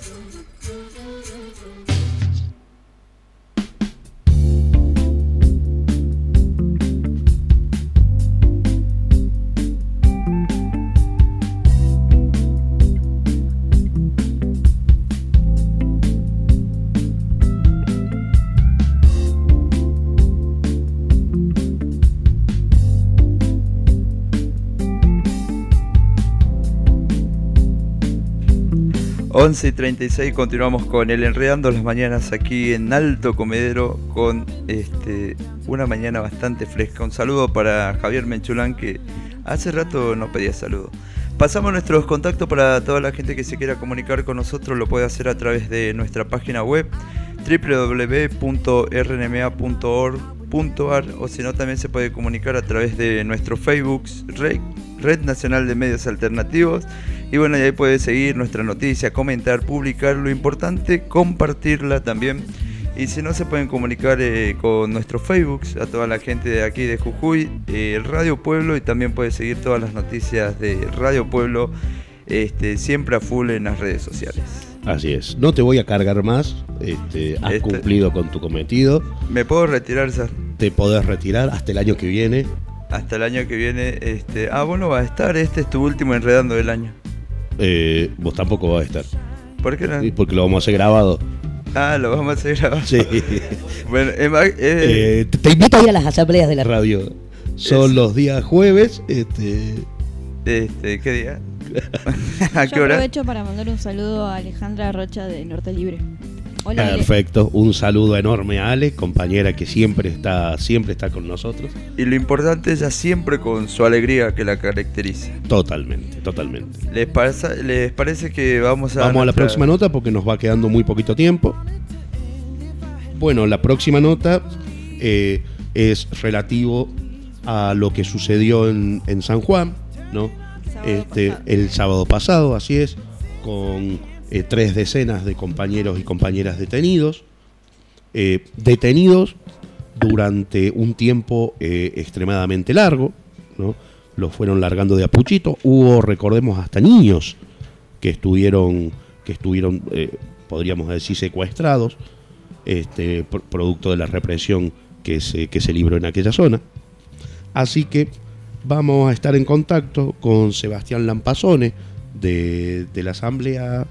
Once y 36 continuamos con el Enredando las Mañanas aquí en Alto Comedero con este, una mañana bastante fresca. Un saludo para Javier Menchulán que hace rato nos pedía saludo. Pasamos nuestros contactos para toda la gente que se quiera comunicar con nosotros, lo puede hacer a través de nuestra página web www.rnma.org.ar o si no también se puede comunicar a través de nuestro Facebook, Red, Nacional de Medios Alternativos. Y bueno, y ahí puede seguir nuestra noticia, comentar, publicar. Lo importante, compartirla también. Y si no, se pueden comunicar eh, con nuestro Facebook, a toda la gente de aquí de Jujuy, eh, Radio Pueblo, y también puede seguir todas las noticias de Radio Pueblo, este, siempre a full en las redes sociales. Así es. No te voy a cargar más. Este, has Este- cumplido con tu cometido. ¿Me puedo retirar, Sar? Te podés retirar hasta el año que viene. Hasta el año que viene, este. Ah, bueno, va a estar. Este es tu último enredando del año. Eh, vos tampoco vas a estar. ¿Por qué no? Sí, Porque lo vamos a hacer grabado. Ah, lo vamos a hacer grabando. Sí. [laughs] bueno, Emma, eh, Eh, te, invito a ir a las asambleas de la radio. Son los días jueves. Este, este, ¿qué día? [laughs] [laughs] ¿A Yo qué hora? aprovecho para mandar un saludo a Alejandra Rocha de Norte Libre. Hola, Ale. Perfecto, un saludo enorme a Ale, compañera que siempre está, siempre está con nosotros. Y lo importante es ella siempre con su alegría que la caracteriza. Totalmente, totalmente. ¿Les, pasa- les parece que vamos a... Vamos a la próxima nota porque nos va quedando muy poquito tiempo. Bueno, la próxima nota eh, es relativo a lo que sucedió en, en San Juan, ¿no? Este, el sábado pasado, así es, con eh, tres decenas de compañeros y compañeras detenidos, eh, detenidos durante un tiempo eh, extremadamente largo, ¿no? los fueron largando de a puchito. Hubo, recordemos, hasta niños que estuvieron, que estuvieron podríamos decir, secuestrados, este, pro- producto de la represión que se, que se libró en aquella zona. Así que vamos a estar en contacto con Sebastián Lampazone de, la Asamblea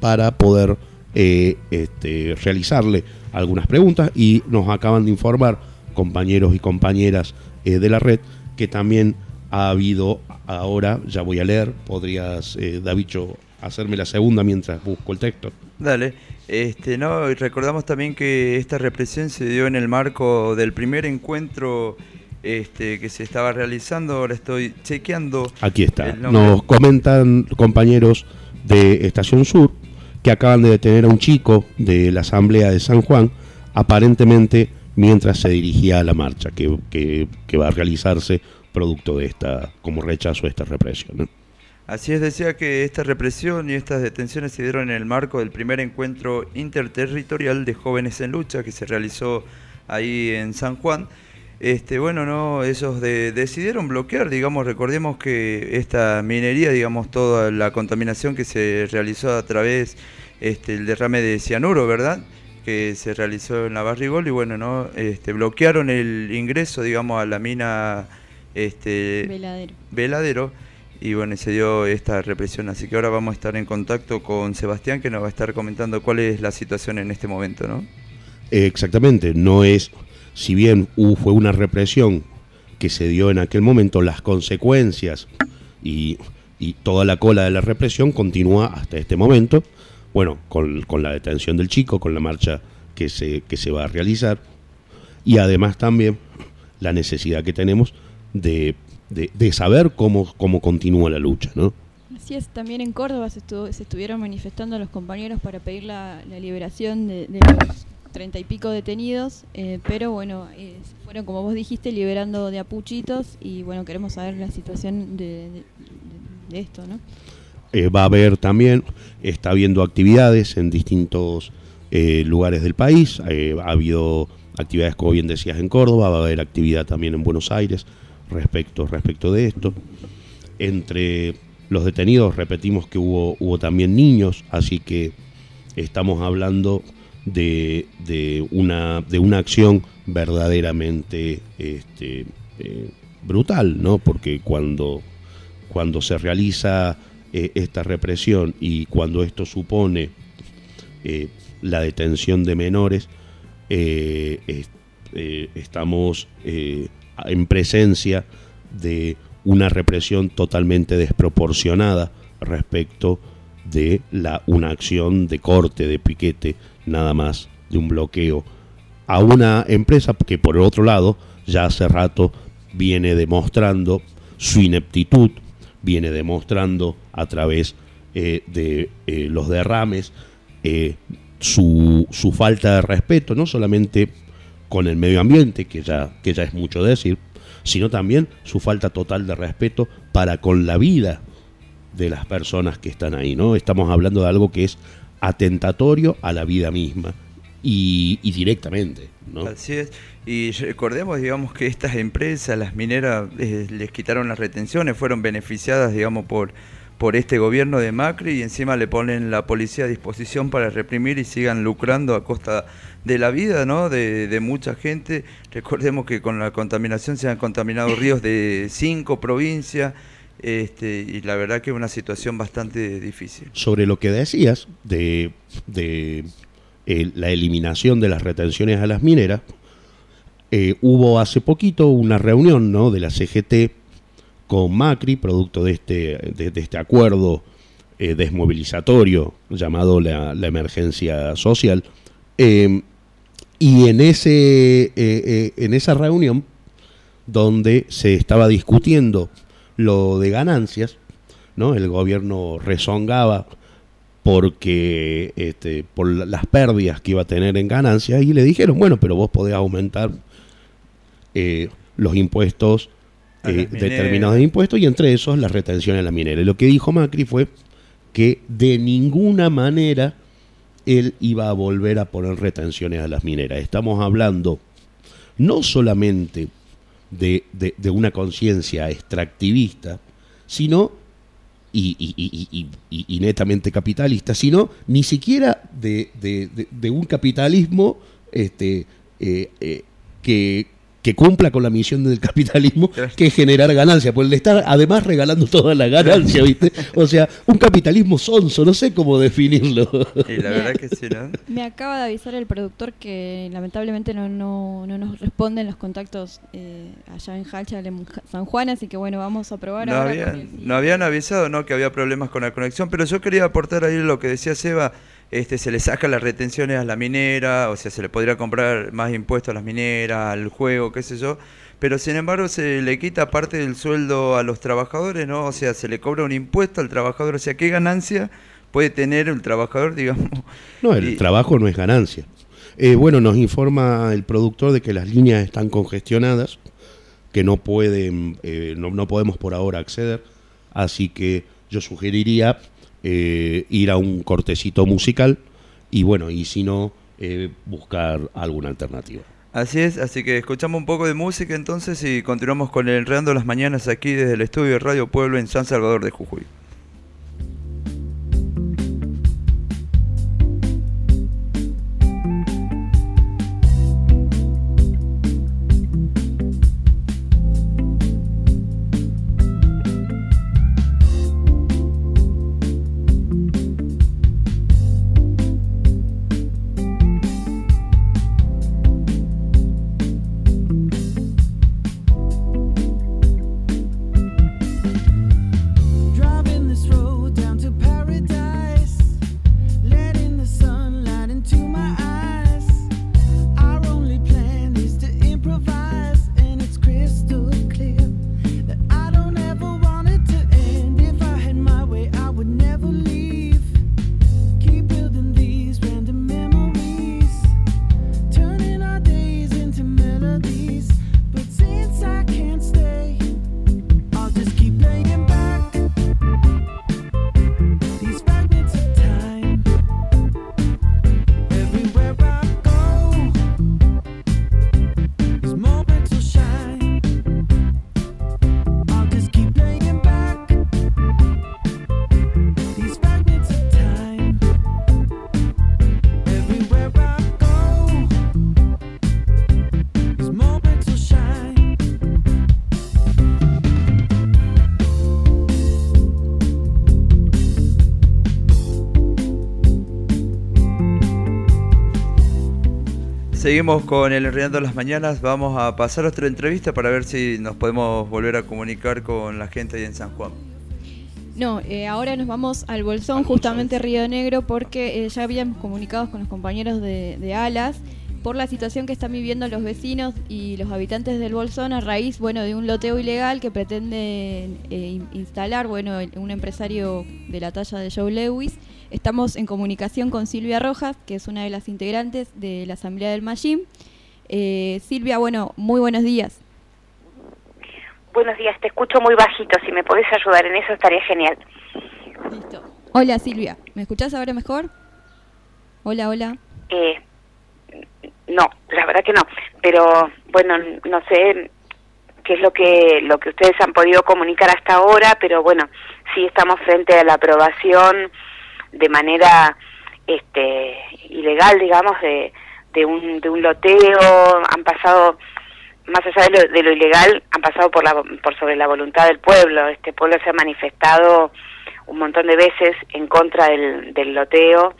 para poder eh, este, realizarle algunas preguntas y nos acaban de informar compañeros y compañeras eh, de la red que también ha habido ahora, ya voy a leer, podrías, eh, Davicho, hacerme la segunda mientras busco el texto. Dale. Este, no, y recordamos también que esta represión se dio en el marco del primer encuentro este, que se estaba realizando. Ahora estoy chequeando. Aquí está. Nos comentan compañeros de Estación Sur que acaban de detener a un chico de la Asamblea de San Juan, aparentemente mientras se dirigía a la marcha que, que- que va a realizarse producto de esta, como rechazo a esta represión. ¿no? Así es, decía que esta represión y estas detenciones se dieron en el marco del primer encuentro interterritorial de jóvenes en lucha que se realizó ahí en San Juan. Este, bueno, no, ellos de- decidieron bloquear, digamos, recordemos que esta minería, digamos, toda la contaminación que se realizó a través este, el derrame de cianuro, ¿verdad? Que se realizó en la Barrigol y bueno, no, este, bloquearon el ingreso, digamos, a la mina este, Veladero. Veladero y bueno, se dio esta represión. Así que ahora vamos a estar en contacto con Sebastián que nos va a estar comentando cuál es la situación en este momento, ¿no? Exactamente, no es, si bien fue una represión que se dio en aquel momento, las consecuencias y, toda la cola de la represión continúa hasta este momento, bueno, con, con la detención del chico, con la marcha que se, que se va a realizar, y además también la necesidad que tenemos de, de- saber cómo, cómo continúa la lucha, ¿no? Así es, también en Córdoba se, estu- se estuvieron manifestando los compañeros para pedir la, la liberación de, de los treinta y pico detenidos, eh, pero bueno, eh, fueron como vos dijiste liberando de apuchitos y bueno, queremos saber la situación de, esto, ¿no? Eh, va a haber también, está habiendo actividades en distintos eh, lugares del país. ha habido actividades, como bien decías, en Córdoba, va a haber actividad también en Buenos Aires respecto, respecto de esto. Entre los detenidos, repetimos que hubo, hubo también niños, así que estamos hablando de, de una, de una acción verdaderamente este, eh, brutal, ¿no? Porque cuando, cuando se realiza eh, esta represión y cuando esto supone eh, la detención de menores, es- estamos en presencia de una represión totalmente desproporcionada respecto de la, una acción de corte, de piquete, nada más, de un bloqueo a una empresa que por el otro lado ya hace rato viene demostrando su ineptitud, viene demostrando a través eh, de eh, los derrames eh, su, su falta de respeto, no solamente con el medio ambiente, que ya, que ya es mucho decir, sino también su falta total de respeto para con la vida de las personas que están ahí, ¿no? Estamos hablando de algo que es atentatorio a la vida misma y, directamente, ¿no? Así es. Y recordemos, digamos, que estas empresas, las mineras, eh, les quitaron las retenciones, fueron beneficiadas, digamos, por, por este gobierno de Macri y encima le ponen la policía a disposición para reprimir y sigan lucrando a costa de la vida, ¿no? De, de mucha gente. Recordemos que con la contaminación se han contaminado ríos de cinco provincias. Este, y la verdad que es una situación bastante difícil. sobre lo que decías de, de, eh, la eliminación de las retenciones a las mineras, eh, hubo hace poquito una reunión ¿no? de la CGT con Macri, producto de este, de, este acuerdo eh, desmovilizatorio llamado la, la emergencia social. Eh, y en, ese, en esa reunión, donde se estaba discutiendo lo de ganancias, ¿no? El gobierno rezongaba porque este, por la- las pérdidas que iba a tener en ganancias y le dijeron, bueno, pero vos podés aumentar eh, los impuestos, eh, las determinados impuestos y entre esos la retención a la minera. Y lo que dijo Macri fue que de ninguna manera él iba a volver a poner retenciones a las mineras. Estamos hablando no solamente de, de- de una conciencia extractivista, sino y, y- y- y- netamente capitalista, sino ni siquiera de- de un capitalismo este, eh, eh, que, que cumpla con la misión del capitalismo, que es generar ganancia, pues le está además regalando toda la ganancia, ¿viste? O sea, un capitalismo sonso, no sé cómo definirlo. Y la verdad que sí, ¿no? Me acaba de avisar el productor que lamentablemente no, no, no nos responden los contactos eh, allá en Halcha, en San Juan, así que bueno, vamos a probar No ahora. habían, no habían avisado, ¿no? Que había problemas con la conexión, pero yo quería aportar ahí lo que decía Seba, este, se le saca las retenciones a la minera, o sea, se le podría comprar más impuestos a las mineras, al juego, qué sé yo, pero sin embargo se le quita parte del sueldo a los trabajadores, ¿no? O sea, se le cobra un impuesto al trabajador, o sea, ¿qué ganancia puede tener el trabajador, [laughs] digamos? No, el Y- trabajo no es ganancia. Eh, bueno, nos informa el productor de que las líneas están congestionadas, que no pueden, eh, no, no podemos por ahora acceder, así que yo sugeriría eh, ir a un cortecito musical y bueno, y si no, eh, buscar alguna alternativa. Así es, así que escuchamos un poco de música entonces y continuamos con el Enredando las Mañanas aquí desde el estudio de Radio Pueblo en San Salvador de Jujuy. Seguimos con el Enredando las Mañanas, vamos a pasar otra entrevista para ver si nos podemos volver a comunicar con la gente ahí en San Juan. No, eh, ahora nos vamos al Bolsón, justamente Río Negro, porque eh, ya habíamos comunicado con los compañeros de, de Alas por la situación que están viviendo los vecinos y los habitantes del Bolsón a raíz, bueno, de un loteo ilegal que pretende eh, in- instalar, bueno, un empresario de la talla de Joe Lewis. Estamos en comunicación con Silvia Rojas, que es una de las integrantes de la Asamblea del Machín. Eh, Silvia, bueno, muy buenos días. Buenos días, te escucho muy bajito. Si me podés ayudar en eso estaría genial. Hola Silvia, ¿me escuchás ahora mejor? Hola, hola. Eh, no, la verdad que no. Pero bueno, no sé qué es lo que lo que ustedes han podido comunicar hasta ahora, pero bueno, sí estamos frente a la aprobación de manera este ilegal, digamos, de, de un de un loteo. Han pasado más allá de lo, de lo ilegal, han pasado por la por sobre la voluntad del pueblo. Este pueblo se ha manifestado un montón de veces en contra del, del loteo,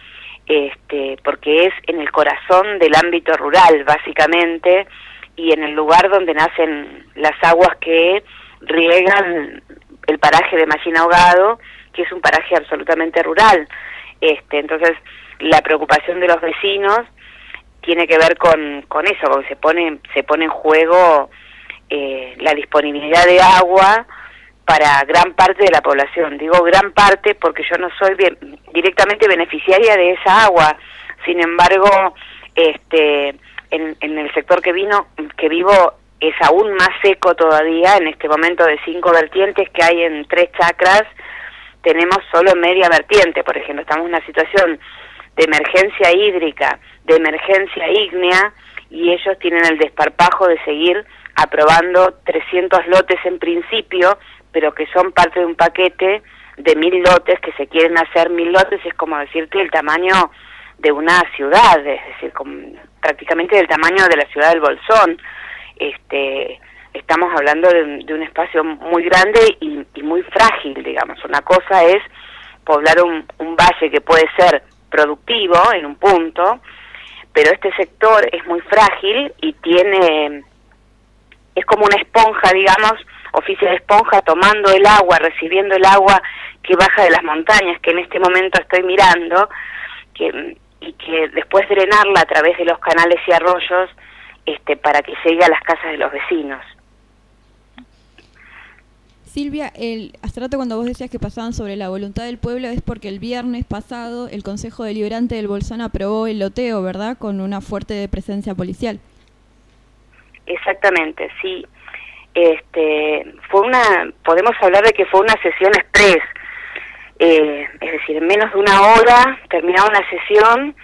este, porque es en el corazón del ámbito rural, básicamente, y en el lugar donde nacen las aguas que riegan el paraje de Machín Ahogado, que es un paraje absolutamente rural. Este, entonces, la preocupación de los vecinos tiene que ver con, con eso, porque se pone, se pone en juego eh, la disponibilidad de agua para gran parte de la población. Digo gran parte porque yo no soy directamente beneficiaria de esa agua. Sin embargo, este, en, en el sector que vino, que vivo es aún más seco todavía. En este momento de cinco vertientes que hay en tres chacras, tenemos solo media vertiente. Por ejemplo, estamos en una situación de emergencia hídrica, de emergencia ígnea, y ellos tienen el desparpajo de seguir aprobando 300 lotes en principio, pero que son parte de un paquete de mil lotes que se quieren hacer mil lotes es como decirte el tamaño de una ciudad, es decir, prácticamente del tamaño de la ciudad del Bolsón. Este, estamos hablando de, de un espacio muy grande y, y muy frágil, digamos. Una cosa es poblar un, un valle que puede ser productivo en un punto, pero este sector es muy frágil y tiene, es como una esponja, digamos, oficia de esponja tomando el agua, recibiendo el agua que baja de las montañas, que en este momento estoy mirando, que, y que después drenarla a través de los canales y arroyos este, para que llegue a las casas de los vecinos. Silvia, el, hace rato cuando vos decías que pasaban sobre la voluntad del pueblo es porque el viernes pasado el Consejo Deliberante del Bolsón aprobó el loteo, ¿verdad? Con una fuerte presencia policial. Exactamente, sí. Este, fue una, podemos hablar de que fue una sesión express, eh, es decir, en menos de una hora terminaron la sesión,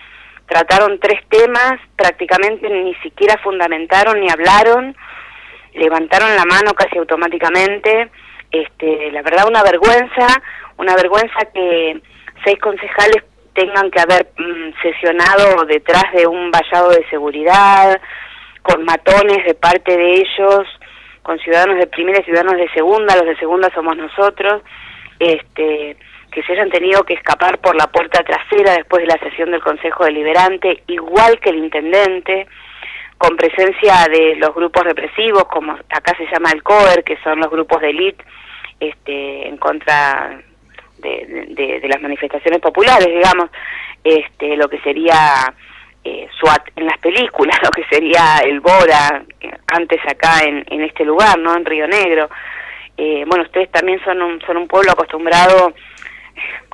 trataron tres temas, prácticamente ni siquiera fundamentaron ni hablaron, levantaron la mano casi automáticamente, este, la verdad una vergüenza, una vergüenza que seis concejales tengan que haber mm, sesionado detrás de un vallado de seguridad, con matones de parte de ellos, con ciudadanos de primera y ciudadanos de segunda, los de segunda somos nosotros, este, que se hayan tenido que escapar por la puerta trasera después de la sesión del Consejo Deliberante, igual que el intendente, con presencia de los grupos represivos, como acá se llama el COER, que son los grupos de élite, este, en contra de, de- de las manifestaciones populares, digamos, este, lo que sería eh, en las películas, [laughs] lo que sería el Bora, eh, antes acá en, en este lugar, ¿no? En Río Negro. Eh, bueno, ustedes también son un, son un pueblo acostumbrado,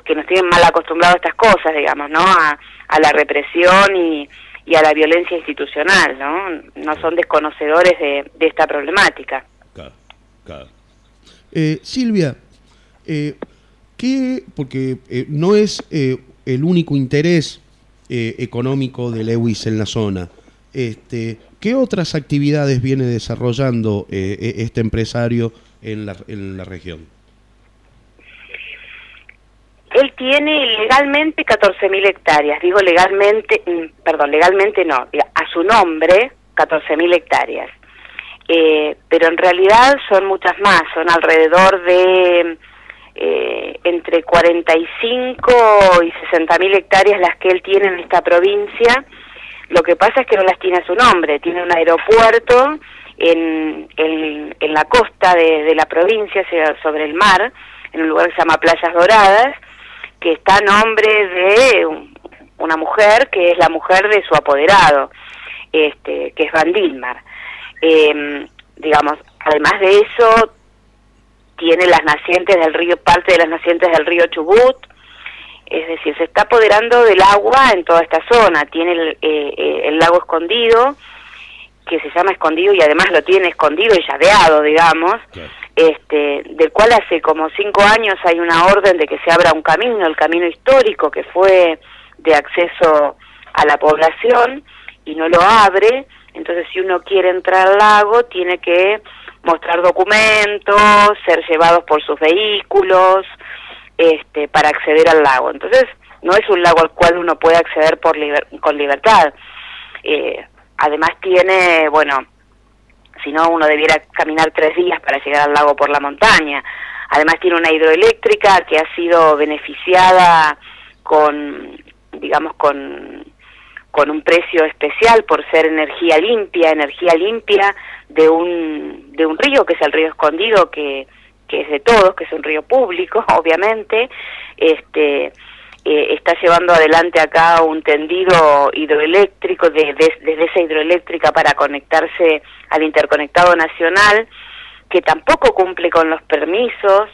que nos tienen mal acostumbrado a estas cosas, digamos, ¿no? A, la represión y, y a la violencia institucional, ¿no? No son desconocedores de, de esta problemática. Eh, Silvia, eh, ¿qué, porque eh, no es el único interés eh, económico de Lewis en la zona, este, ¿qué otras actividades viene desarrollando eh, e- este empresario en la, en la región? Él tiene legalmente 14.000 hectáreas, digo legalmente, mm, perdón, legalmente no, a su nombre 14.000 hectáreas. Eh, pero en realidad son muchas más, son alrededor de eh, entre 45 y 60.000 hectáreas las que él tiene en esta provincia. Lo que pasa es que no las tiene a su nombre, tiene un aeropuerto en, en, la costa de, la provincia, sobre el mar, en un lugar que se llama Playas Doradas, que está a nombre de un- una mujer que es la mujer de su apoderado, este, que es Van Dilmar. Eh, digamos, además de eso, tiene las nacientes del río, parte de las nacientes del río Chubut, es decir, se está apoderando del agua en toda esta zona, tiene el, eh, eh, el lago escondido, que se llama escondido y además lo tiene escondido y llaveado, digamos, este, del cual hace como cinco años hay una orden de que se abra un camino, el camino histórico que fue de acceso a la población y no lo abre, entonces si uno quiere entrar al lago tiene que mostrar documentos, ser llevados por sus vehículos, este, para acceder al lago. Entonces no es un lago al cual uno puede acceder por liber- con libertad. Eh, además tiene, bueno, si no uno debiera caminar tres días para llegar al lago por la montaña. Además tiene una hidroeléctrica que ha sido beneficiada con, digamos, con, con un precio especial por ser energía limpia, energía limpia de un, de un río que es el río Escondido, que, que es de todos, que es un río público, [laughs] obviamente, este eh, está llevando adelante acá un tendido hidroeléctrico de- de- desde esa hidroeléctrica para conectarse al interconectado nacional, que tampoco cumple con los permisos,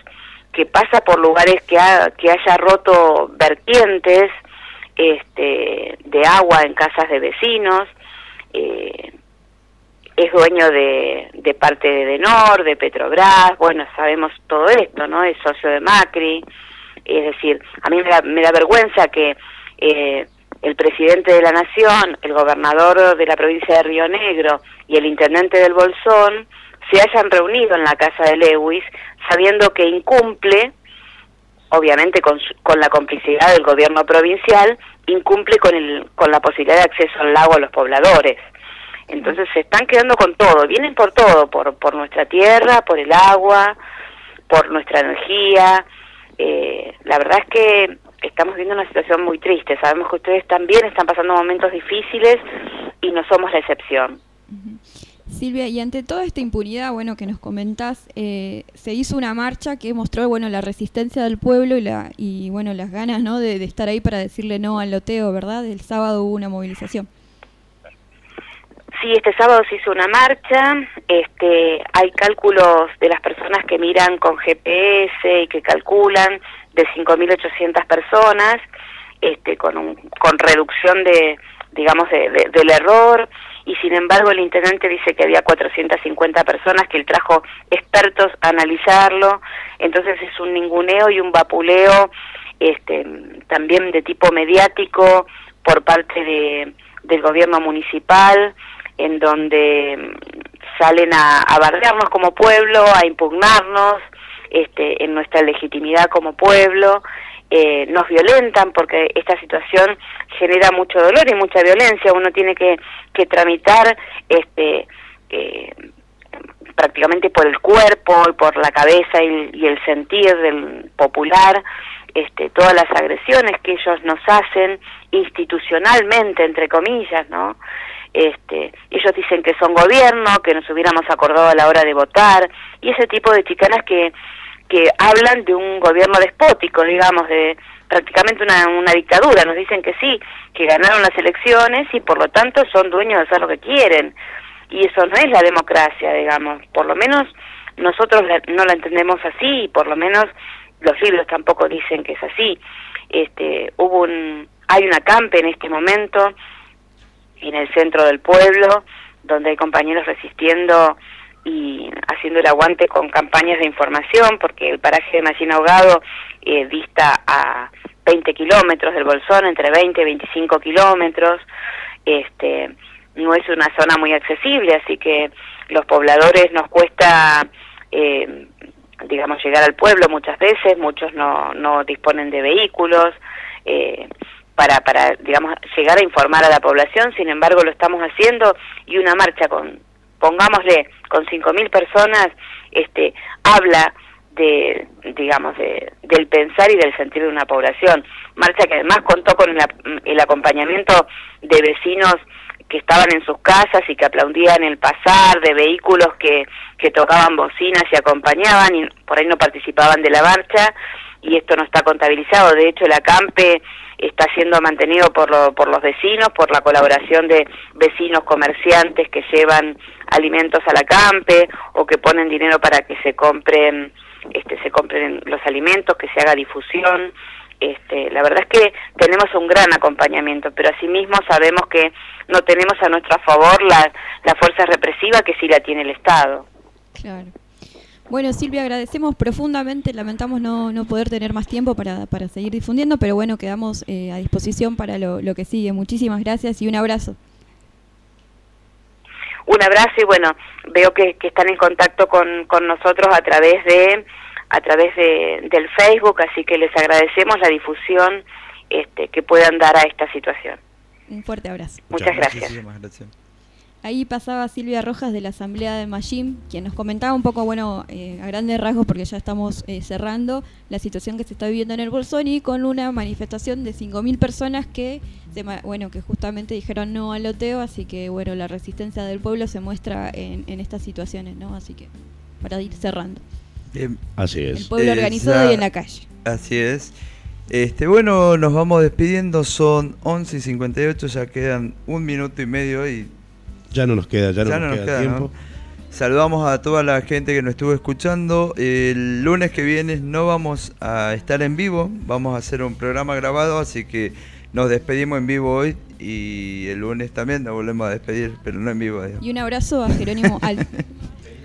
que pasa por lugares que, ha- que haya roto vertientes este, de agua en casas de vecinos, eh, es dueño de, parte de Denor, de Petrobras, bueno, sabemos todo esto, ¿no? Es socio de Macri, es decir, a mí me da, me da vergüenza que eh, el presidente de la Nación, el gobernador de la provincia de Río Negro y el intendente del Bolsón se hayan reunido en la casa de Lewis sabiendo que incumple, obviamente con, con la complicidad del gobierno provincial, incumple con, el, con la posibilidad de acceso al lago a los pobladores. Entonces se están quedando con todo, vienen por todo, por, por nuestra tierra, por el agua, por nuestra energía. Eh, la verdad es que estamos viendo una situación muy triste. Sabemos que ustedes también están pasando momentos difíciles y no somos la excepción. Silvia, y ante toda esta impunidad, bueno, que nos comentás, eh, se hizo una marcha que mostró, bueno, la resistencia del pueblo y, la, y bueno, las ganas, ¿no?, de, de estar ahí para decirle no al loteo, ¿verdad? El sábado hubo una movilización. Sí, este sábado se hizo una marcha. Este, hay cálculos de las personas que miran con GPS y que calculan de 5.800 personas, este, con un, con reducción de, digamos, de- de- del error. Y sin embargo, el intendente dice que había 450 personas que él trajo expertos a analizarlo. Entonces es un ninguneo y un vapuleo, este, también de tipo mediático por parte de, del gobierno municipal en donde mm, salen a, a bardearnos como pueblo, a impugnarnos este, en nuestra legitimidad como pueblo, eh, nos violentan porque esta situación genera mucho dolor y mucha violencia, uno tiene que, que tramitar este, eh, prácticamente por el cuerpo y por la cabeza y, y el sentir del popular este, todas las agresiones que ellos nos hacen institucionalmente, entre comillas, ¿no? Este, ellos dicen que son gobierno, que nos hubiéramos acordado a la hora de votar, y ese tipo de chicanas que, que hablan de un gobierno despótico, digamos, de prácticamente una, una dictadura. Nos dicen que sí, que ganaron las elecciones y por lo tanto son dueños de hacer lo que quieren. Y eso no es la democracia, digamos. Por lo menos nosotros la- no la entendemos así y por lo menos los libros tampoco dicen que es así. Este, hubo un, hay una campe en este momento en el centro del pueblo, donde hay compañeros resistiendo y haciendo el aguante con campañas de información, porque el paraje de Mallina Ahogado eh, dista a 20 kilómetros del Bolsón, entre 20 y 25 kilómetros, este, no es una zona muy accesible, así que los pobladores nos cuesta, eh, digamos, llegar al pueblo muchas veces, muchos no, no disponen de vehículos, eh, para, para, digamos, llegar a informar a la población, sin embargo lo estamos haciendo y una marcha con, pongámosle, con 5.000 personas, este, habla de, digamos, de, del pensar y del sentir de una población. Marcha que además contó con el, el acompañamiento de vecinos que estaban en sus casas y que aplaudían el pasar, de vehículos que, que tocaban bocinas y acompañaban y por ahí no participaban de la marcha y esto no está contabilizado. De hecho, el acampe está siendo mantenido por, lo- por los vecinos, por la colaboración de vecinos comerciantes que llevan alimentos al acampe o que ponen dinero para que se compren este se compren los alimentos, que se haga difusión. Este, la verdad es que tenemos un gran acompañamiento, pero asimismo sabemos que no tenemos a nuestro favor la, la fuerza represiva que sí la tiene el Estado. Claro. Bueno, Silvia, agradecemos profundamente, lamentamos no, no poder tener más tiempo para, para seguir difundiendo, pero bueno, quedamos eh, a disposición para lo, lo que sigue. Muchísimas gracias y un abrazo. un abrazo y bueno, veo que, que están en contacto con, con nosotros a través de a través de, del Facebook, así que les agradecemos la difusión este, que puedan dar a esta situación. Un fuerte abrazo. Muchas gracias. Muchísimas gracias. Ahí pasaba Silvia Rojas de la Asamblea de Mayim, quien nos comentaba un poco, bueno, eh, a grandes rasgos, porque ya estamos eh, cerrando, la situación que se está viviendo en el Bolsón y con una manifestación de 5.000 personas que, se bueno, que justamente dijeron no al loteo, así que, bueno, la resistencia del pueblo se muestra en, en estas situaciones, ¿no? Así que, para ir cerrando. Bien. Así El es. pueblo organizado y en la calle. Así es. Este, bueno, nos vamos despidiendo, son 11 y 58, ya quedan un minuto y medio y Ya no nos queda, ya no ya nos no nos queda, queda, tiempo. ¿no? Saludamos a toda la gente que nos estuvo escuchando. El lunes que viene no vamos a estar en vivo, vamos a hacer un programa grabado, así que nos despedimos en vivo hoy y el lunes también nos volvemos a despedir, pero no en vivo. digamos. Y un abrazo a Jerónimo Al.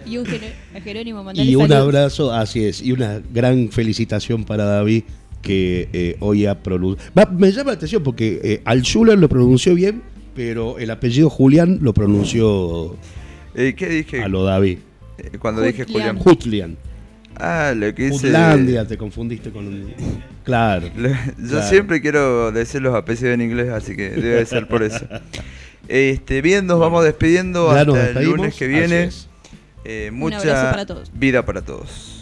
y un Gero- a Jerónimo mandale Y un saludos. abrazo, así es, y una gran felicitación para David que eh, hoy ha pronunciado. Me llama la atención porque eh, al Schuller lo pronunció bien, pero el apellido Julián lo pronunció Eh, ¿Qué dije? a lo David. Eh, Cuando dije Julián. Jutlian. Ah, lo que dice. Jutlandia, te confundiste con un. Claro. Lo- Yo claro. siempre quiero decir los apellidos en inglés, así que debe ser por eso. Este, bien, nos vamos despidiendo Ya hasta el lunes que viene. Eh, Un mucha abrazo para todos. vida para todos.